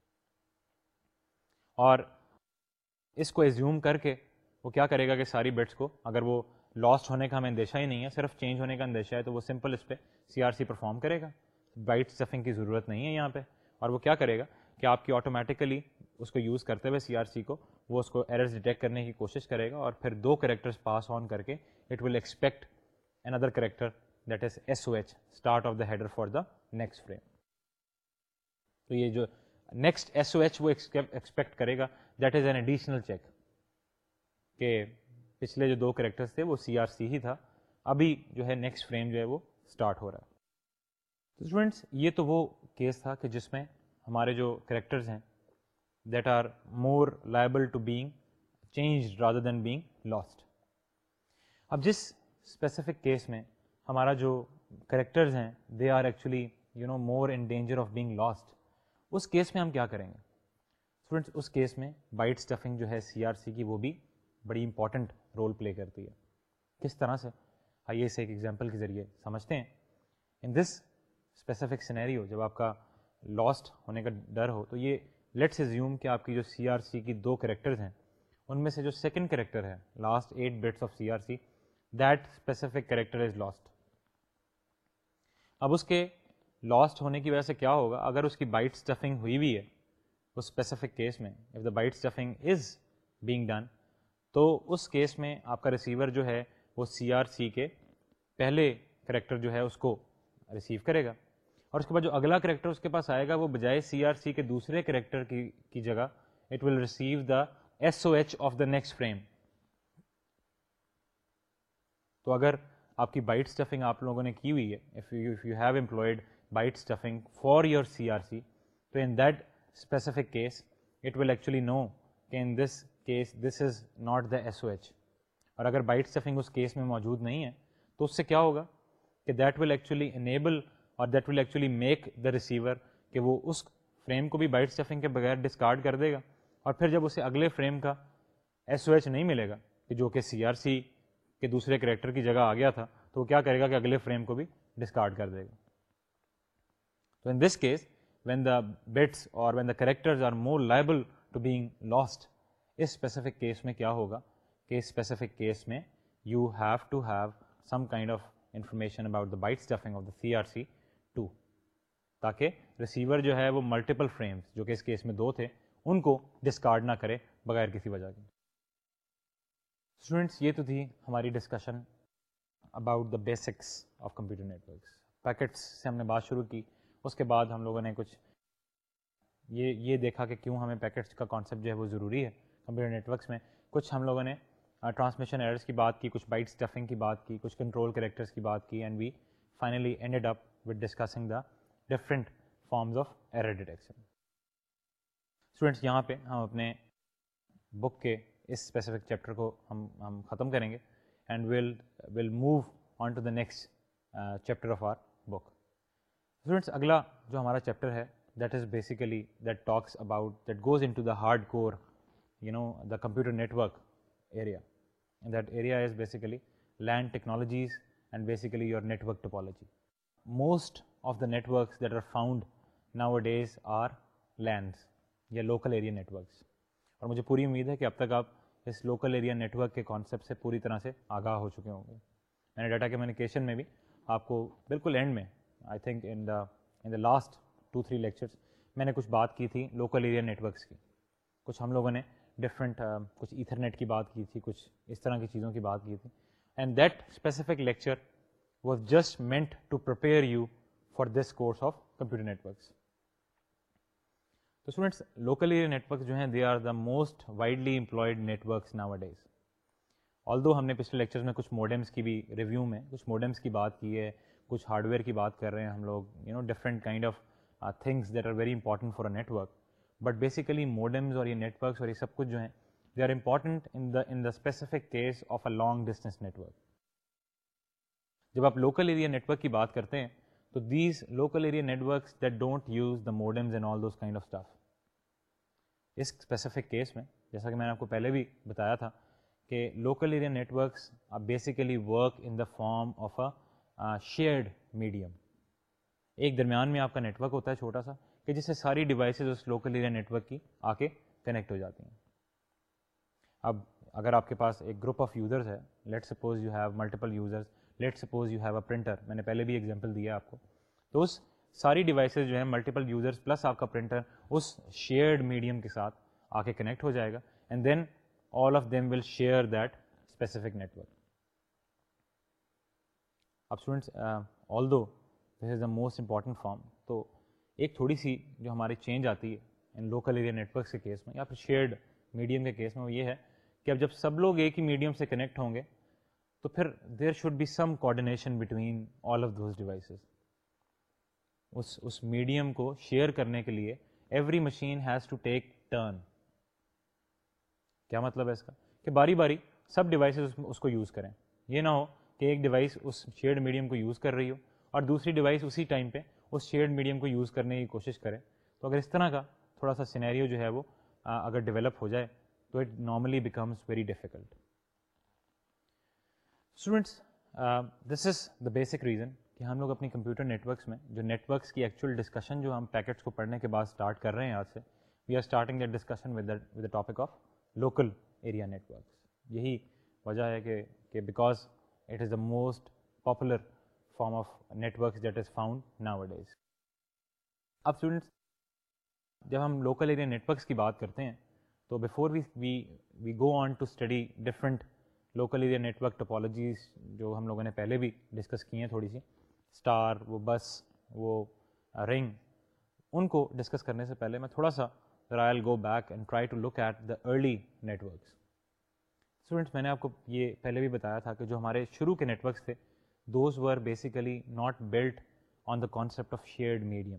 اور اس کو ایزیوم کر کے وہ کیا کرے گا کہ ساری بیٹس کو، اگر وہ لاسٹ ہونے کا ہمیں اندیشہ ہی نہیں ہے، صرف چینج ہونے کا اندیشہ ہے، تو وہ سمپل اس پہ سی آر سی پرفارم کرے گا۔ بائٹ اسٹفنگ کی ضرورت نہیں ہے یہاں پہ۔ اور وہ کیا کرے گا کہ آپ کی آٹومیٹیکلی اس کو یوز کرتے ہوئے سی آر سی کو وہ اس کو ایررز ڈیٹیکٹ کرنے کی کوشش کرے گا اور پھر دو کریکٹرس پاس آن کر کے it will expect another character that is S O H start of the header for the next frame تو یہ جو نیکسٹ ایس او ایچ وہ ایکسپیکٹ کرے گا. That is an additional check کہ پچھلے جو دو کریکٹرس تھے وہ سی آر سی ہی تھا. ابھی جو ہے نیکسٹ فریم جو ہے وہ اسٹارٹ ہو رہا ہے. تو اسٹوڈینٹس یہ تو وہ کیس تھا کہ جس میں ہمارے جو کریکٹرز ہیں that are more liable to being change rather than being lost اب جس اسپیسیفک کیس میں ہمارا جو کریکٹرز ہیں they are actually you know more in danger of being lost us case میں ہم کیا کریں گے؟ اسٹوڈینٹس اس کیس میں بائٹ اسٹفنگ جو ہے سی آر سی کی وہ بھی بڑی امپورٹنٹ رول پلے کرتی ہے۔ کس طرح سے؟ آئیے اسے ایک ایگزامپل کے ذریعے سمجھتے ہیں۔ ان دس اسپیسیفک سینیری ہو جب آپ کا لاسٹ ہونے کا ڈر ہو، تو یہ لیٹس ایزیوم کہ آپ کی جو سی آر سی کی دو کریکٹرز ہیں، ان میں سے جو سیکنڈ کریکٹر ہے last eight bits of C R C that specific character is lost اب اس کے لاسٹ ہونے کی وجہ سے کیا ہوگا؟ اگر اس کی بائٹ اسٹفنگ ہوئی بھی ہے، اس اسپیسیفک کیس میں if the byte stuffing is being done تو اس کیس میں آپ کا ریسیور جو ہے، وہ سی آر سی کے پہلے کریکٹر جو ہے، اس کو ریسیو کرے گا۔ اور اس کے بعد جو اگلا کریکٹر اس کے پاس آئے گا، وہ بجائے سی آر سی کے دوسرے کریکٹر کی کی جگہ it will receive the S O H of the next frame تو اگر آپ کی بائٹ اسٹفنگ آپ لوگوں نے کی ہوئی ہے if you have employed byte stuffing for your C R C تو in that specific case it will actually know کہ in this case this is not the S O H اور اگر بائٹ اسٹفنگ اس کیس میں موجود نہیں ہے، تو اس سے کیا ہوگا کہ دیٹ ول ایکچولی انیبل اور that will actually make the receiver کہ وہ اس فریم کو بھی بائٹ اسٹفنگ کے بغیر ڈسکارڈ کر دے گا۔ اور پھر جب اسے اگلے فریم کا ایس او ایچ نہیں ملے گا کہ جو کہ سی آر سی کے دوسرے کریکٹر کی جگہ آ گیا تھا، تو وہ کیا کرے گا کہ اگلے فریم کو بھی ڈسکارڈ کر دے گا۔ تو in this case when the bits اور when the characters are more liable to being lost us specific case میں کیا ہوگا? کہ اس اسپیسیفک کیس میں you have to have some kind of information about the byte stuffing of the C R C too تاکہ ریسیور جو ہے وہ ملٹیپل فریمس جو کہ اس کیس میں دو تھے، ان کو ڈسکارڈ نہ کرے بغیر کسی وجہ کے. اسٹوڈینٹس یہ تو تھی ہماری discussion about the basics of computer networks packets سے ہم نے بات شروع کی. اس کے بعد ہم لوگوں نے کچھ یہ یہ دیکھا کہ کیوں ہمیں پیکٹس کا کانسیپٹ جو ہے وہ ضروری ہے کمپیوٹر نیٹورکس میں۔ کچھ ہم لوگوں نے ٹرانسمیشن ایررس کی بات کی، کچھ بائٹ اسٹفنگ کی بات کی، کچھ کنٹرول کریکٹرس کی بات کی and we finally ended up with discussing the different forms of error detection students یہاں پہ ہم اپنے بک کے اس اسپیسیفک چیپٹر کو ہم ہم ختم کریں گے and will will move on to the next chapter of our students اگلا جو ہمارا چیپٹر ہے that is basically that talks about that goes into the hard core you know the computer network area that area is basically LAN technologies and basically your network topology most of the networks that are found now days are LANs یا لوکل ایریا نیٹورکس اور مجھے پوری امید ہے کہ اب تک آپ اس لوکل ایریا نیٹورک کے کانسیپٹ سے پوری طرح سے آگاہ ہو چکے ہوں گے. میں نے ڈیٹا کمیونیکیشن میں بھی آپ کو بالکل اینڈ میں I think in the in the last two three lectures میں نے کچھ بات کی تھی لوکل ایریا نیٹورکس کی کچھ ہم لوگوں نے ڈفرینٹ کچھ ایتھرنیٹ کی بات کی تھی کچھ اس طرح کی چیزوں کی بات کی تھی and that specific lecture was just meant to prepare you for this course of computer networks تو اسٹوڈینٹس لوکل ایریا نیٹورکس جو ہیں they are the most widely employed networks now days although ہم نے پچھلے لیکچرز میں کچھ موڈمس کی بھی ریویو میں کچھ موڈمس کی بات کی ہے کچھ ہارڈ ویئر کی بات کر رہے ہیں ہم لوگ you know different kind of things that are very important for a network but basically modems اور یہ نیٹ ورکس اور یہ سب کچھ جو ہیں they are important in the in the specific case of a long distance network جب آپ لوکل ایریا نیٹ ورک کی بات کرتے ہیں، تو these local area networks that don't use the modems and all those kind of stuff us specific case میں، جیسا کہ میں نے آپ کو پہلے بھی بتایا تھا کہ local area networks basically work in the form of a shared medium. ایک درمیان میں آپ کا نیٹ ورک ہوتا ہے چھوٹا سا کہ جس سے ساری ڈیوائسیز اس لوکل ایریا نیٹ ورک کی آ کے کنیکٹ ہو جاتی ہیں۔ اب اگر آپ کے پاس ایک گروپ آف یوزرز ہے let suppose you have multiple users let suppose you have a printer میں نے پہلے بھی ایگزامپل دیا آپ کو۔ تو اس ساری ڈیوائسیز جو ہیں ملٹیپل یوزرس پلس آپ کا پرنٹر اس شیئرڈ میڈیم کے ساتھ آ کے کنیکٹ ہو جائے گا۔ And then all of them will share that specific network اب students although this is the most important form تو ایک تھوڑی سی جو ہماری چینج آتی ہے ان لوکل ایریا نیٹورکس کے کیس میں یا پھر شیئرڈ میڈیم کے کیس میں وہ یہ ہے کہ اب جب سب لوگ ایک ہی میڈیم سے کنیکٹ ہوں گے تو پھر there should be some coordination between all of those devices اس اس میڈیم کو شیئر کرنے کے لیے every machine has to take turn کیا مطلب ہے اس کا؟ کہ باری باری سب ڈیوائسیز اس کو یوز کریں. یہ نہ ہو کہ ایک ڈیوائس اس شیئرڈ میڈیم کو یوز کر رہی ہو اور دوسری ڈیوائس اسی ٹائم پہ اس شیئرڈ میڈیم کو یوز کرنے کی کوشش کرے۔ تو اگر اس طرح کا تھوڑا سا سینیریو جو ہے وہ اگر ڈیولپ ہو جائے، تو it normally becomes very difficult students this is the basic reason کہ ہم لوگ اپنی کمپیوٹر نیٹورکس میں، جو نیٹورکس کی ایکچوئل ڈسکشن جو ہم پیکٹس کو پڑھنے کے بعد اسٹارٹ کر رہے ہیں آج سے we are starting that discussion with with the topic of local area networks یہی وجہ ہے کہ کہ because it is the most popular form of networks that is found now days اب اسٹوڈنٹس جب ہم لوکل ایریا نیٹورکس کی بات کرتے ہیں تو before we we we go on to study different local area network topologies جو ہم لوگوں نے پہلے بھی ڈسکس کی ہیں تھوڑی سی اسٹار وہ بس وہ رنگ ان کو ڈسکس کرنے سے پہلے میں تھوڑا سا Royal go back and try to look at the early networks students میں نے آپ کو یہ پہلے بھی بتایا تھا کہ جو ہمارے شروع کے نیٹورکس تھے those were basically not build on the concept of shared medium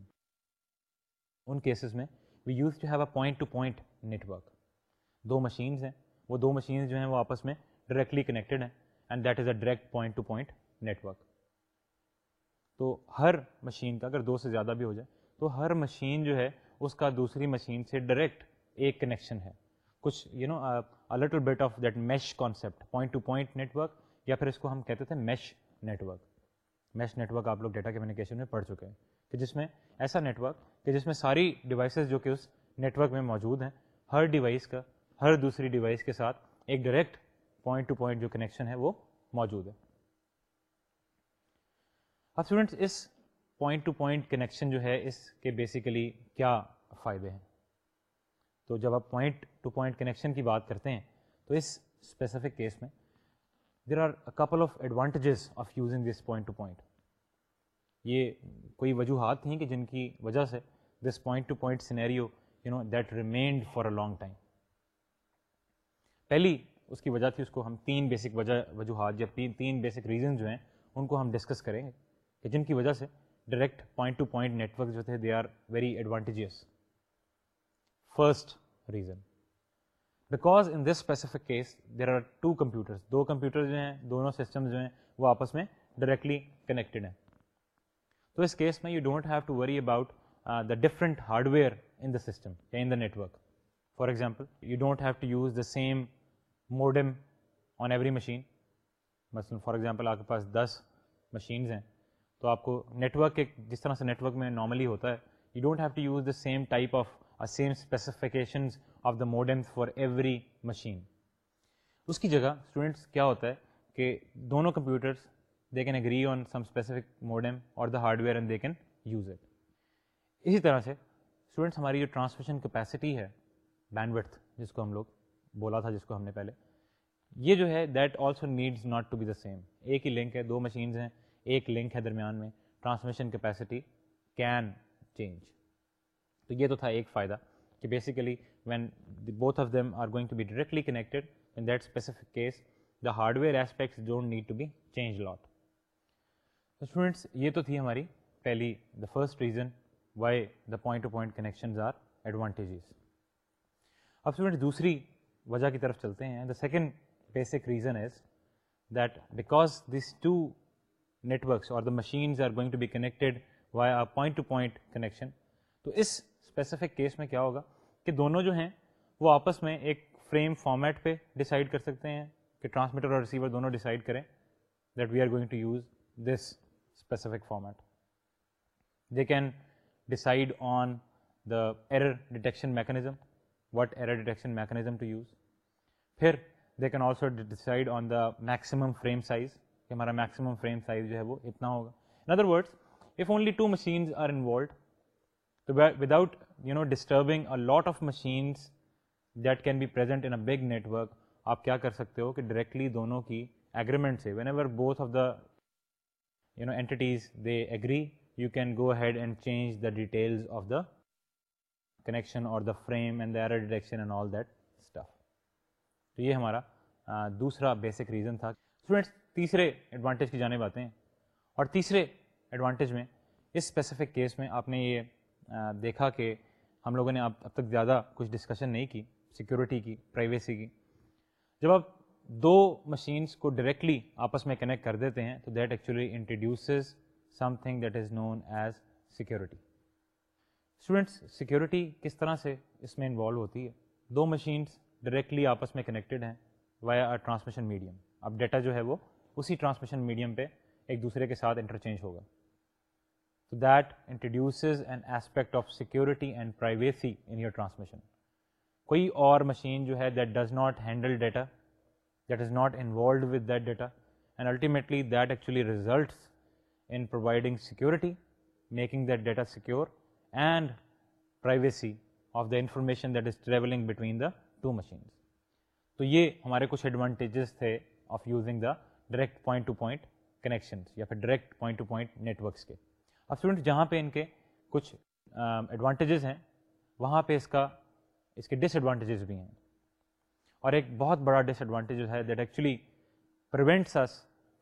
in cases میں we use to have a point to point network do machines ہیں. وہ دو مشینز جو ہیں وہ آپس میں ڈائریکٹلی کنیکٹڈ ہیں and that is a direct point to point network تو ہر مشین کا اگر دو سے زیادہ بھی ہو جائے، تو ہر مشین جو ہے اس کا دوسری مشین سے ڈائریکٹ ایک کنیکشن ہے. کچھ you know little bit of that mesh concept point to point network یا پھر اس کو ہم کہتے تھے mesh network mesh network آپ لوگ ڈیٹا کمیونیکیشن میں پڑھ چکے ہیں کہ جس میں ایسا نیٹ ورک کہ جس میں ساری ڈیوائسیز جو کہ اس نیٹ ورک میں موجود ہیں، ہر ڈیوائس کا، ہر دوسری ڈیوائس کے ساتھ ایک ڈائریکٹ پوائنٹ ٹو پوائنٹ جو کنیکشن ہے وہ موجود ہے۔ اب اسٹوڈینٹس اس پوائنٹ ٹو پوائنٹ کنیکشن جو ہے، اس کے بیسیکلی کیا فائدے ہیں؟ تو جب آپ پوائنٹ ٹو پوائنٹ کنیکشن کی بات کرتے ہیں، تو اس اسپیسیفک کیس میں there are couple of advantages of using this point to point یہ کوئی وجوہات تھیں کہ جن کی وجہ سے this point to point scenario you know that remained for a long time پہلی اس کی وجہ تھی، اس کو ہم تین بیسک وجہ وجوہات یا تین بیسک ریزن جو ہیں، ان کو ہم ڈسکس کریں گے کہ جن کی وجہ سے direct point to point network جو تھے they are very advantages first reason because in this specific case there are two computers do computer جو ہیں، دونوں سسٹم جو ہیں، وہ آپس میں ڈائریکٹلی کنیکٹڈ ہیں. تو اس کیس میں you don't have to worry about the different hardware in the system یا in the network for example you don't have to use the same modem on every machine مثلاً فار ایگزامپل آپ کے پاس دس مشینز ہیں، تو آپ کو نیٹورک ایک، جس طرح سے نیٹورک میں نارملی ہوتا ہے you don't have to use the same type of same specifications of the modems for every machine اس کی جگہ اسٹوڈنٹس کیا ہوتا ہے کہ دونوں computers they can agree on some specific modem اور the hardware and they can use it اسی طرح سے اسٹوڈنٹس ہماری جو ٹرانسمیشن کیپیسٹی ہے بینڈ وتھ جس کو ہم لوگ بولا تھا جس کو ہم نے پہلے یہ جو ہے that also needs not to be the same ایک ہی لنک ہے دو مشینز ہیں ایک لنک ہے درمیان میں ٹرانسمیشن کیپیسٹی کین چینج تو یہ تو تھا ایک فائدہ کہ basically when both of them are going to be directly connected in that specific case the hardware aspects don't need to be change lot students یہ تو تھی ہماری پہلی the first reason why the point to point connections are advantages اب اسٹوڈینٹ دوسری وجہ کی طرف چلتے ہیں. The second basic reason is that because this two networks اور the machines are going to be connected why are point to point connection تو اس اسپیسیفک کیس میں کیا ہوگا کہ دونوں جو ہیں وہ آپس میں ایک فریم فارمیٹ پہ ڈیسائڈ کر سکتے ہیں کہ ٹرانسمیٹر اور ریسیور دونوں ڈیسائڈ کریں that we are going to use this specific format they can decide on the error detection mechanism what error detection mechanism to use پھر they can also decide on the maximum frame size کہ ہمارا میکسیمم فریم سائز جو ہے وہ اتنا ہوگا. In other words if only two machines are involved تو without you know disturbing a lot of machines that can be present in a big network آپ کیا کر سکتے ہو کہ ڈائریکٹلی دونوں کی ایگریمنٹ سے whenever both of the you know entities they agree you can go ahead and change the details of the connection اور the frame and the error detection and all that stuff تو یہ ہمارا دوسرا بیسک ریزن تھا۔ اسٹوڈینٹس تیسرے ایڈوانٹیج کی جانب آتے ہیں۔ اور تیسرے ایڈوانٹیج میں اس اسپیسیفک کیس میں آپ نے یہ دیکھا کہ ہم لوگوں نے اب اب تک زیادہ کچھ ڈسکشن نہیں کی سیکورٹی کی پرائیویسی کی۔ جب آپ دو مشینس کو ڈائریکٹلی آپس میں کنیکٹ کر دیتے ہیں، تو that actually introduces something that is known as security students security کس طرح سے اس میں انوالو ہوتی ہے؟ دو مشینس ڈائریکٹلی آپس میں کنیکٹڈ ہیں وایا ٹرانسمیشن میڈیم اب ڈیٹا جو ہے وہ اسی ٹرانسمیشن میڈیم پہ ایک دوسرے کے ساتھ انٹرچینج ہوگا۔ تو that introduces an aspect of security and privacy in your transmission کوئی اور مشین جو ہے that does not handle data that is not involved with that data and ultimately that actually results in providing security making that data secure and privacy of the information that is travelling between the two machines تو یہ ہمارے کچھ ایڈوانٹیجز تھے of using the direct point to point connections یا پھر direct point to point networks کے. اب اسٹوڈنٹ جہاں پہ ان کے کچھ ایڈوانٹیجز ہیں، وہاں پہ اس کا، اس کے ڈس ایڈوانٹیجز بھی ہیں۔ اور ایک بہت بڑا ڈس ایڈوانٹیج ہے that actually prevents us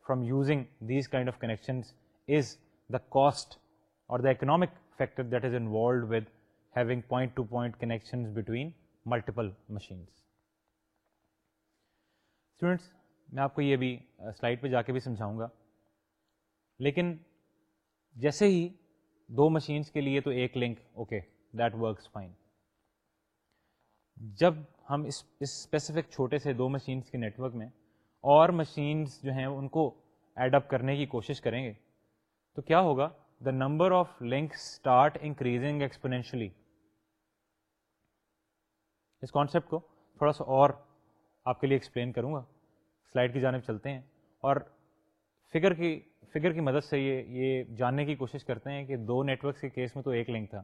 from using these kind of connections is the cost اور the economic factor that is involved with having point to point connections between multiple machines students میں آپ کو یہ بھی سلائڈ پہ جا کے بھی سمجھاؤں گا۔ لیکن جیسے ہی دو مشینس کے لیے تو ایک link okay that works fine جب ہم اس اسپیسیفک چھوٹے سے دو مشینس کے نیٹورک میں اور مشینس جو ہیں ان کو ایڈ اپ کرنے کی کوشش کریں گے، تو کیا ہوگا؟ The number of link start increasing exponentially us concept کو تھوڑا سا اور آپ کے لیے ایکسپلین کروں گا۔ سلائڈ کی جانب چلتے ہیں اور فگر کی فگر کی مدد سے یہ یہ جاننے کی کوشش کرتے ہیں کہ دو نیٹورکس کے کیس میں تو ایک لنک تھا۔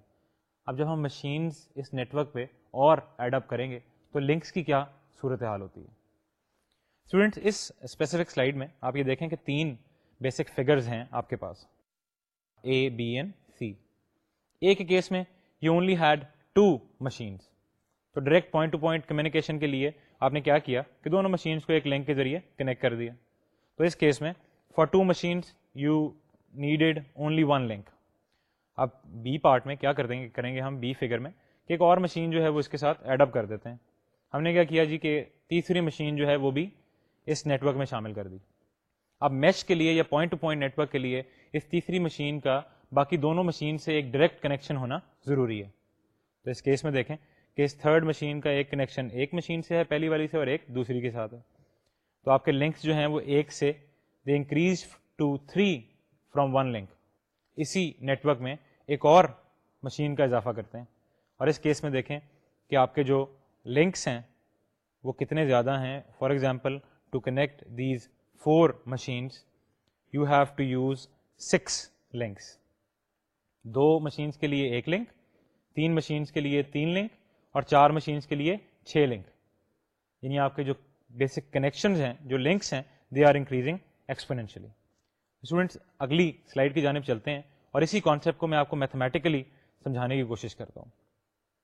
اب جب ہم مشینز اس نیٹورک پہ اور ایڈ اپ کریں گے تو لنکس کی کیا صورت حال ہوتی ہے؟ اسٹوڈینٹس اس اسپیسیفک سلائڈ میں آپ یہ دیکھیں کہ تین بیسک فگرز ہیں آپ کے پاس۔ A B and C A کے کیس میں you only had two machines تو direct point to point communication کے لیے آپ نے کیا کیا کہ دونوں مشینس کو ایک لنک کے ذریعے کنیکٹ کر دیا۔ تو اس کیس میں for two machines you needed only one link اب بی پارٹ میں کیا کر دیں گے کریں گے ہم بی فگر میں کہ ایک اور مشین جو ہے وہ اس کے ساتھ ایڈ اپ کر دیتے ہیں۔ ہم نے کیا کیا جی کہ تیسری مشین جو ہے وہ بھی اس نیٹورک میں شامل کر دی۔ اب میش کے لیے یا پوائنٹ ٹو پوائنٹ نیٹورک کے لیے اس تیسری مشین کا باقی دونوں مشین سے ایک ڈائریکٹ کنیکشن ہونا ضروری ہے۔ تو اس کیس میں دیکھیں کہ اس تھرڈ مشین کا ایک کنیکشن ایک مشین سے ہے پہلی والی سے اور ایک دوسری کے ساتھ ہے۔ تو آپ کے لنکس جو ہیں وہ ایک سے they increase to three from one link اسی نیٹورک میں ایک اور مشین کا اضافہ کرتے ہیں۔ اور اس کیس میں دیکھیں کہ آپ کے جو لنکس ہیں، وہ کتنے زیادہ ہیں۔ For example to connect these four machines you have to use six links do machines کے لیے ایک لنک تین مشینس کے لیے تین لنک اور چار مشینس کے لیے چھ لنک یعنی آپ کے جو بیسک کنیکشنز ہیں، جو لنکس ہیں they are increasing exponentially students اگلی سلائڈ کی جانب چلتے ہیں اور اسی کانسیپٹ کو میں آپ کو میتھمیٹیکلی سمجھانے کی کوشش کرتا ہوں۔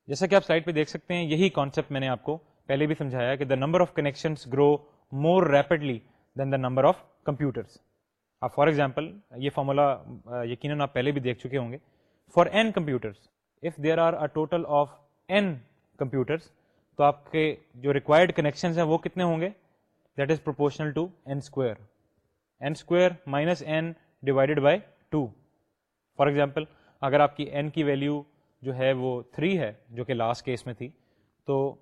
جیسا کہ آپ سلائڈ پہ دیکھ سکتے ہیں، یہی کانسیپٹ میں نے آپ کو پہلے بھی سمجھایا کہ the number of connection grow more rapidly than the number of computers آپ فار ایگزامپل یہ فارمولا یقیناً آپ پہلے بھی دیکھ چکے ہوں گے۔ For N computers if there are a total of N computers تو آپ کے جو ریکوائرڈ کنیکشن ہیں وہ کتنے ہوں گے؟ That is proportional to N square N square minus N divided by two for example اگر آپ کی این کی ویلیو جو ہے وہ تھری ہے، جو کہ لاسٹ کیس میں تھی، تو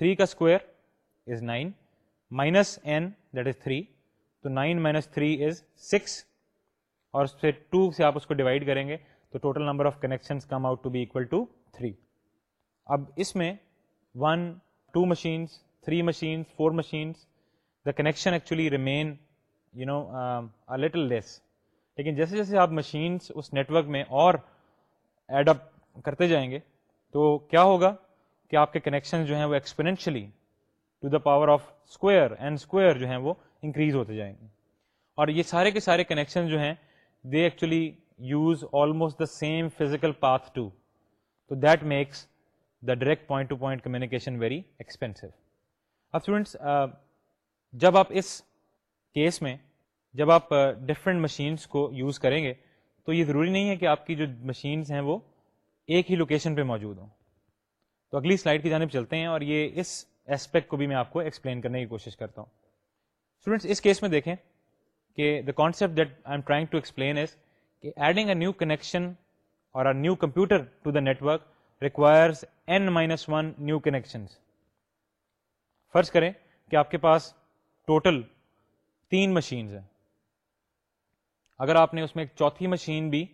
تھری کا square is nine minus N that is three تو nine minus three is six اور پھر ٹو سے آپ اس کو ڈیوائڈ کریں گے، تو total number of connection come out to be equal to three اب اس میں one two machines three machines four machines the connection actually remain you know little less لیکن جیسے جیسے آپ مشینس اس نیٹورک میں اور ایڈ اپ کرتے جائیں گے، تو کیا ہوگا کہ آپ کے کنیکشن جو ہیں وہ exponentially to the power of square and square جو ہیں وہ انکریز ہوتے جائیں گے۔ اور یہ سارے کے سارے کنیکشن جو ہیں they actually use almost the same physical path to تو that makes the direct point to point communication very expensive اب اسٹوڈینٹس جب آپ اس کیس میں جب آپ ڈفرینٹ مشینس کو یوز کریں گے، تو یہ ضروری نہیں ہے کہ آپ کی جو مشینس ہیں وہ ایک ہی لوکیشن پہ موجود ہوں۔ تو اگلی سلائڈ کی جانب چلتے ہیں اور یہ اس ایسپیکٹ کو بھی میں آپ کو ایکسپلین کرنے کی کوشش کرتا ہوں۔ اسٹوڈینٹس اس کیس میں دیکھیں کہ the concept that I am trying to explain is کہ ایڈنگ اے نیو کنیکشن اور new computer to the network requires N minus one new connection فرض کریں کہ آپ کے پاس ٹوٹل تین مشینز ہیں۔ اگر آپ نے اس میں ایک چوتھی مشین بھی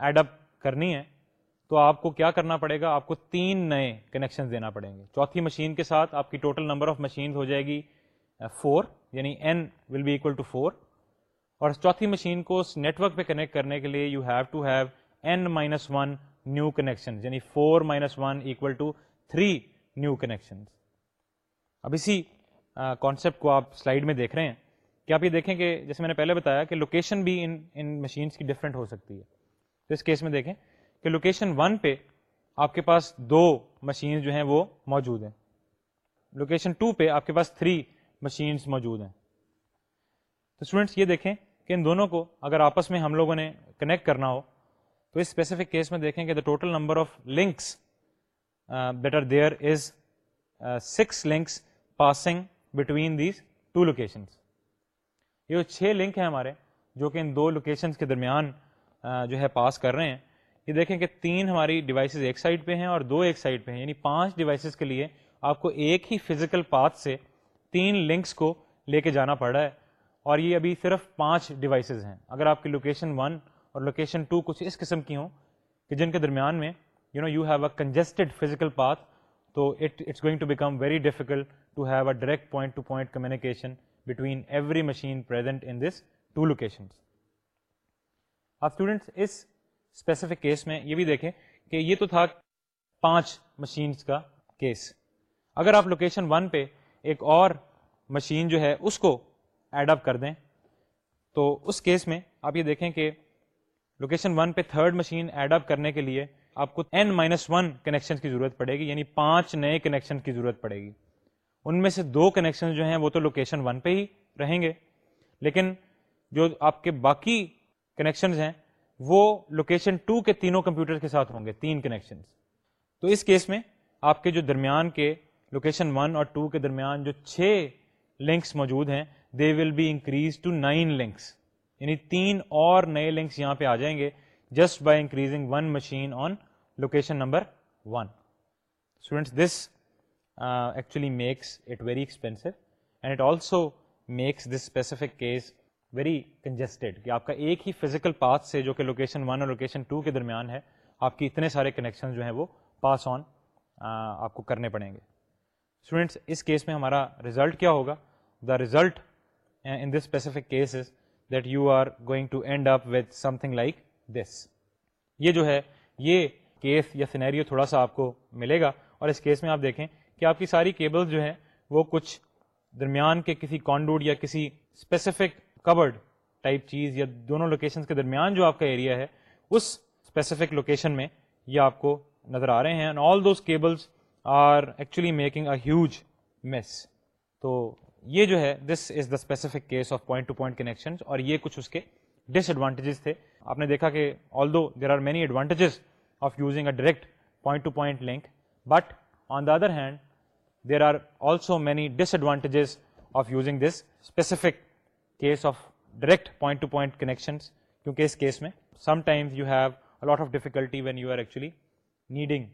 ایڈ اپ کرنی ہے، تو آپ کو کیا کرنا پڑے گا؟ آپ کو تین نئے کنیکشن دینا پڑیں گے۔ چوتھی مشین کے ساتھ آپ کی ٹوٹل نمبر آف مشین ہو جائے گی فور یعنی N will be equal to four اور چوتھی مشین کو اس نیٹورک پہ کنیکٹ کرنے کے لیے you have to have N minus one new connection یعنی four minus one equal to three new connection اب اسی کانسیپٹ کو آپ سلائڈ میں دیکھ رہے ہیں۔ کہ آپ یہ دیکھیں کہ جیسے میں نے پہلے بتایا کہ لوکیشن بھی ان ان مشینس کی ڈفرینٹ ہو سکتی ہے۔ تو اس کیس میں دیکھیں کہ لوکیشن ون پہ آپ کے پاس دو مشین جو ہیں وہ موجود ہیں۔ لوکیشن ٹو پہ آپ کے پاس تھری مشینس موجود ہیں۔ تو اسٹوڈینٹس یہ دیکھیں کہ ان دونوں کو اگر آپس میں ہم لوگوں نے کنیکٹ کرنا ہو، تو اس اسپیسیفک کیس میں دیکھیں کہ the total number of links that are there is six links passing between these two locations یہ جو چھ لنک ہیں ہمارے جو کہ ان دو لوکیشنس کے درمیان جو ہے پاس کر رہے ہیں۔ یہ دیکھیں کہ تین ہماری ڈیوائسز ایک سائڈ پہ ہیں اور دو ایک سائڈ پہ ہیں۔ یعنی پانچ ڈیوائسز کے لیے آپ کو ایک ہی فزیکل پاتھ سے تین لنکس کو لے کے جانا پڑ رہا ہے۔ اور یہ ابھی صرف پانچ ڈیوائسز ہیں۔ اگر آپ کی لوکیشن ون اور لوکیشن ٹو کچھ اس قسم کی ہوں کہ جن کے درمیان میں you know you have a congested physical path تو it it's going to become very difficult to have a direct point to point communication between every machine present in this two locations آپ اسٹوڈینٹس اس اسپیسیفک کیس میں یہ بھی دیکھیں کہ یہ تو تھا پانچ مشینس کا کیس اگر آپ لوکیشن ون پہ ایک اور مشین جو ہے اس کو ایڈ اپ کر دیں، تو اس کیس میں آپ یہ دیکھیں کہ لوکیشن ون پہ تھرڈ مشین ایڈ اپ کرنے کے لیے آپ کو این مائنس ون کنیکشن کی ضرورت پڑے گی یعنی پانچ نئے کنیکشن کی ضرورت پڑے گی۔ ان میں سے دو کنیکشن جو ہیں وہ تو لوکیشن ون پہ ہی رہیں گے۔ لیکن جو آپ کے باقی کنیکشن ہیں، وہ لوکیشن ٹو کے تینوں کمپیوٹر کے ساتھ ہوں گے، تین کنیکشن تو اس کیس میں آپ کے جو درمیان کے لوکیشن ون اور ٹو کے درمیان جو چھ لنکس موجود ہیں they will be increase to nine links یعنی تین اور نئے لنکس یہاں پہ آ جائیں گے just by increasing one machine on location number one students this actually makes it very expensive and it also makes this specific case very congested کہ آپ کا ایک ہی فزیکل پاتھ سے جو کہ لوکیشن ون اور لوکیشن ٹو کے درمیان ہے، آپ کی اتنے سارے کنیکشن جو ہیں وہ پاس آن uh, آپ کو کرنے پڑیں گے. اسٹوڈینٹس اس کیس میں ہمارا ریزلٹ کیا ہوگا؟ The result in this specific case is that you are going to end up with something like this یہ جو ہے، یہ کیس یا سینیریو تھوڑا سا آپ کو ملے گا اور اس کیس میں آپ دیکھیں کہ آپ کی ساری کیبل جو ہیں وہ کچھ درمیان کے کسی کانڈوڈ یا کسی اسپیسیفک کورڈ ٹائپ چیز یا دونوں لوکیشنس کے درمیان جو آپ کا ایریا ہے، اس اسپیسیفک لوکیشن میں یہ آپ کو نظر آ رہے ہیں۔ And all those cables are actually making a huge mess تو یہ جو ہے this is the specific case of point to point connection اور یہ کچھ اس کے ڈس ایڈوانٹیجز تھے۔ آپ نے دیکھا کہ although there are many advantages of using a direct point to point link but on the other hand there are also many disadvantages of using this specific case of direct point to point connections کیونکہ اس کیس میں sometimes you have lot of difficulty when you are actually needing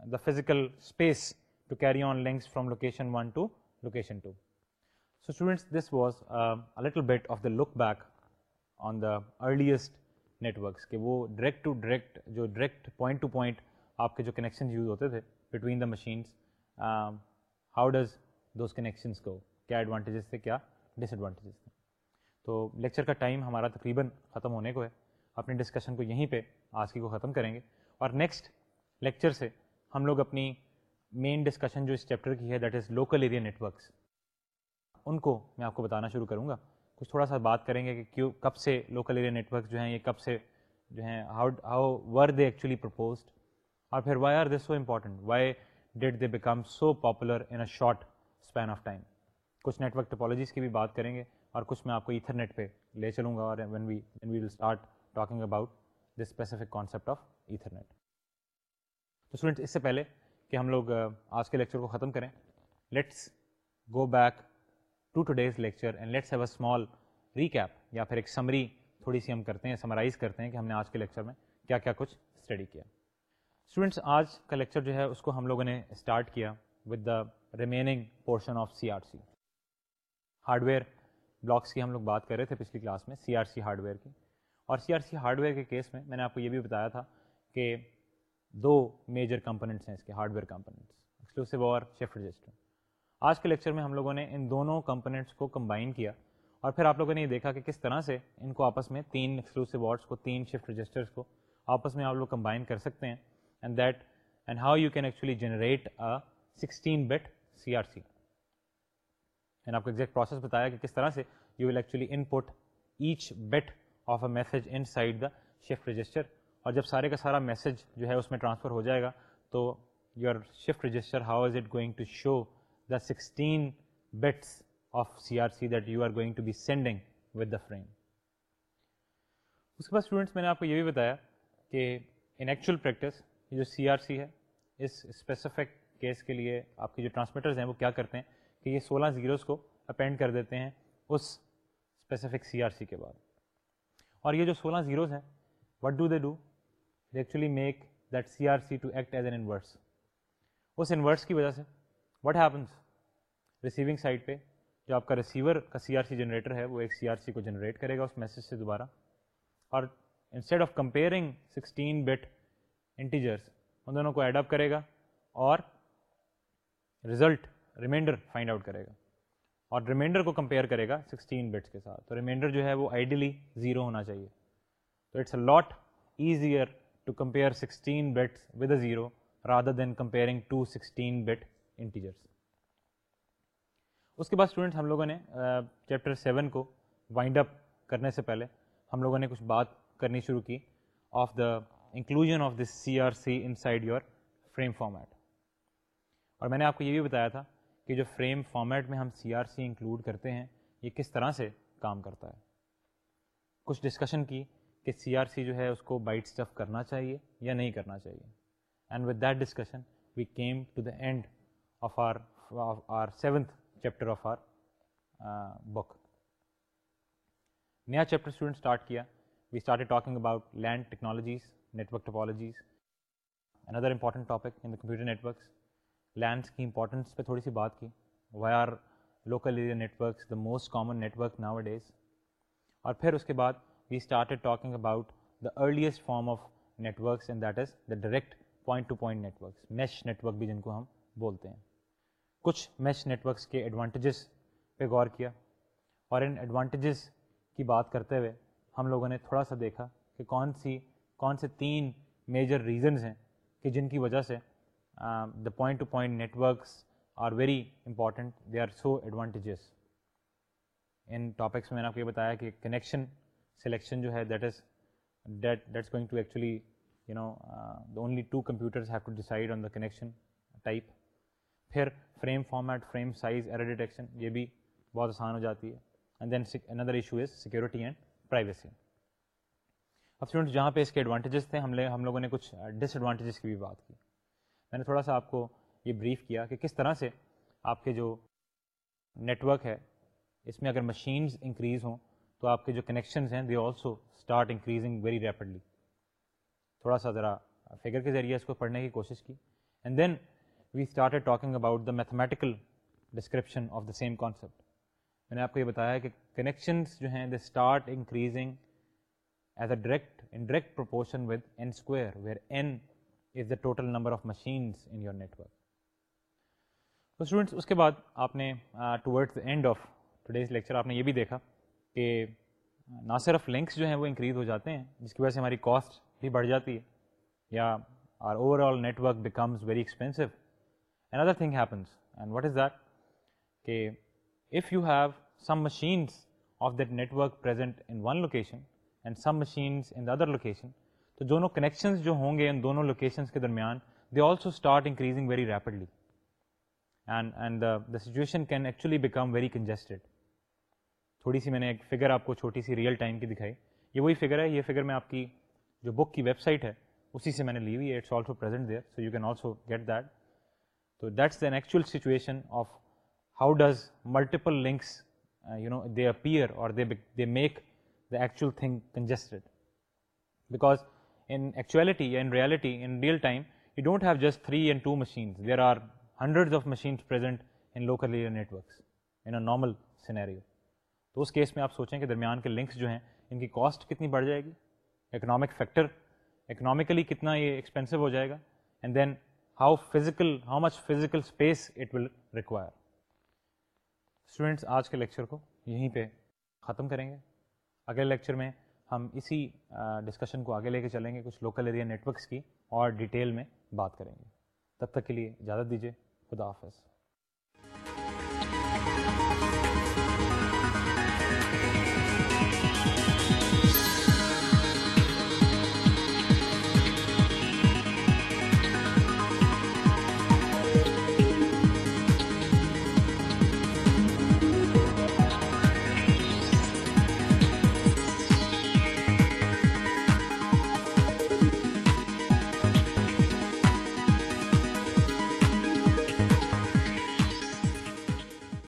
the physical space to carry on links from location one to location two so students this was little bit of the look back on the earliest networks کہ وہ ڈائریکٹ ٹو ڈائریکٹ جو ڈائریکٹ پوائنٹ ٹو پوائنٹ آپ کے جو کنیکشن یوز ہوتے تھے between the machines how does those connections کو کیا ایڈوانٹیجز تھے کیا ڈس ایڈوانٹیجز تھے تو لیکچر کا ٹائم ہمارا تقریباً ختم ہونے کو ہے۔ اپنی ڈسکشن کو یہیں پہ آج کی کو ختم کریں گے۔ اور نیکسٹ لیکچر سے ہم لوگ اپنی مین ڈسکشن جو اس چیپٹر کی ہے that is local area networks ان کو میں آپ کو بتانا شروع کروں گا۔ کچھ تھوڑا سا بات کریں گے کہ کیوں کب سے لوکل ایریا نیٹورک جو ہیں یہ کب سے جو ہیں how how were they actually proposed اور پھر why are they so important why did they become so popular in a short span of time کچھ نیٹورک ٹپالوجیز کی بھی بات کریں گے اور کچھ میں آپ کو ایتھرنیٹ پہ لے چلوں گا اور when we when we will start talking about this specific concept of ethernet تو اسٹوڈنٹ اس سے پہلے کہ ہم لوگ آج کے لیکچر کو ختم کریں let's go back to today's lecture and let's have a small recap یا پھر ایک سمری تھوڑی سی ہم کرتے ہیں سمرائز کرتے ہیں کہ ہم نے آج کے لیکچر میں کیا کیا کچھ اسٹڈی کیا۔ اسٹوڈنٹس آج کا لیکچر جو ہے اس کو ہم لوگوں نے اسٹارٹ کیا with the remaining portion of C R C hardware blocks کی ہم لوگ بات کر رہے تھے پچھلی کلاس میں C R C hardware کی۔ اور C R C hardware کے کیس میں میں نے آپ کو یہ بھی بتایا تھا کہ دو میجر کمپوننٹس ہیں اس کے hardware components exclusive or shift register آج کے لیکچر میں ہم لوگوں نے ان دونوں کمپوننٹس کو کمبائن کیا اور پھر آپ لوگوں نے یہ دیکھا کہ کس طرح سے ان کو آپس میں تین ایکسکلوسو وارڈس کو، تین شفٹ رجسٹرس کو آپس میں آپ لوگ کمبائن کر سکتے ہیں۔ And that and how you can actually generate sixteen bit C R C and آپ کو ایگزیکٹ پروسیس بتایا کہ کس طرح سے you will actually input each bit of a message inside the shift register اور جب سارے کا سارا میسج جو ہے اس میں ٹرانسفر ہو جائے گا، تو your shift register how is it going to show the sixteen bits of C R C that you are going to be sending with the frame اس کے بعد اسٹوڈنٹس میں نے آپ کو یہ بھی بتایا کہ ان ایکچوئل پریکٹس یہ جو سی آر سی ہے، اس اسپیسیفک کیس کے لیے آپ کے جو ٹرانسمیٹرز ہیں وہ کیا کرتے ہیں کہ یہ سولہ زیروز کو اپینڈ کر دیتے ہیں اس اسپیسیفک سی آر سی کے بعد۔ اور یہ جو سولہ زیروز ہیں what do they do they actually make that C R C to act as an inverse us inverse کی وجہ سے وٹ ہیپنس ریسیونگ سائڈ پہ جو آپ کا ریسیور کا سی آر سی جنریٹر ہے، وہ ایک سی آر سی کو جنریٹ کرے گا اس میسج سے دوبارہ۔ اور instead of comparing sixteen bit integers ان دونوں کو ایڈ اپ کرے گا اور رزلٹ ریمائنڈر فائنڈ آؤٹ کرے گا اور ریمائنڈر کو کمپیئر کرے گا سکسٹین بٹس کے ساتھ۔ تو ریمائنڈر جو ہے وہ آئیڈیلی زیرو ہونا چاہیے۔ تو it's a lot easier to compare sixteen bits with a zero rather than comparing two sixteen bit integers اس کے بعد اسٹوڈنٹس ہم لوگوں نے چیپٹر سیون کو وائنڈ اپ کرنے سے پہلے ہم لوگوں نے کچھ بات کرنی شروع کی۔ Of the inclusion of this C R C inside your frame format اور میں نے آپ کو یہ بھی بتایا تھا کہ جو فریم فارمیٹ میں ہم سی آر سی انکلوڈ کرتے ہیں، یہ کس طرح سے کام کرتا ہے؟ کچھ ڈسکشن کی کہ سی آر سی جو ہے اس کو بائٹ اسٹف کرنا چاہیے یا نہیں کرنا چاہیے۔ And with that discussion we came to the end of our our seventh chapter of our book نیا چیپٹر اسٹوڈنٹ اسٹارٹ کیا۔ We start talking about LAN technologies network topologies another important topic in the computer networks LANs کی امپورٹنس پہ تھوڑی سی بات کی why are local area networks the most common network nowadays اور پھر اس کے بعد we started talking about the earliest form of networks and that is the direct point to point networks mesh network بھی جن کو ہم بولتے ہیں کچھ میش نیٹورکس کے ایڈوانٹیجز پہ غور کیا اور ان ایڈوانٹیجز کی بات کرتے ہوئے ہم لوگوں نے تھوڑا سا دیکھا کہ کون سی کون سے تین میجر ریزنز ہیں کہ جن کی وجہ سے the point to point networks are very important they are so advantages in topics میں میں نے آپ کو یہ بتایا کہ کنیکشن سلیکشن جو ہے that is that that's going to actually you know the only two computers have to decide on the connection type پھر frame format frame size error detection یہ بھی بہت آسان ہو جاتی ہے. And then another issue is security and privacy اب اسٹوڈنٹ جہاں پہ اس کے ایڈوانٹیجز تھے، ہم ہم لوگوں نے کچھ ڈس ایڈوانٹیجز کی بھی بات کی۔ میں نے تھوڑا سا آپ کو یہ بریف کیا کہ کس طرح سے آپ کے جو نیٹورک ہے، اس میں اگر مشینز انکریز ہوں تو آپ کے جو کنیکشنز ہیں they also start increasing very rapidly تھوڑا سا ذرا فگر کے ذریعے اس کو پڑھنے کی کوشش کی۔ And then we start talking about the mathematical description of the same concept میں نے آپ کو یہ بتایا کہ کنیکشنز جو ہیں they start increasing as a direct in direct proportion with n square where n is the total number of machines in your network تو اسٹوڈنٹس اس کے بعد آپ نے toward the end of today's lecture آپ نے یہ بھی دیکھا کہ نہ صرف لنکس جو ہیں وہ انکریز ہو جاتے ہیں جس کی وجہ سے ہماری کاسٹ بھی بڑھ جاتی ہے یا or overall network becomes very expensive another thing happens and what is that کہ if you have some machines of that network present in one location and some machines in the other location تو دونوں کنیکشنز جو ہوں گے ان دونوں لوکیشنس کے درمیان they also start increasing very rapidly and and the situation can actually become very congested تھوڑی سی میں نے ایک فگر آپ کو چھوٹی سی ریئل ٹائم کی دکھائی. یہ وہی فگر ہے، یہ فگر میں آپ کی جو بک کی ویب سائٹ ہے، اسی سے میں نے لی ہوئی ہے it's also present there so you can also get that تو that's then actual situation of how does multiple links you know they appear اور they make the actual thing congested because in actuality یا in reality in real time you don't have just three and two machines there are hundred of machines present in local area networks in a normal scenario تو اس کیس میں آپ سوچیں کہ درمیان کے لنکس جو ہیں، ان کی کاسٹ کتنی بڑھ جائے گی؟ اکنامک فیکٹر اکنامکلی کتنا یہ ایکسپینسو ہو جائے گا؟ And then how physical how much physical space it will require students آج کے لیکچر کو یہیں پہ ختم کریں گے۔ اگلے لیکچر میں ہم اسی ڈسکشن کو آگے لے کے چلیں گے کچھ لوکل ایریا نیٹورکس کی اور ڈیٹیل میں بات کریں گے۔ تب تک کے لیے اجازت دیجیے خدا حافظ۔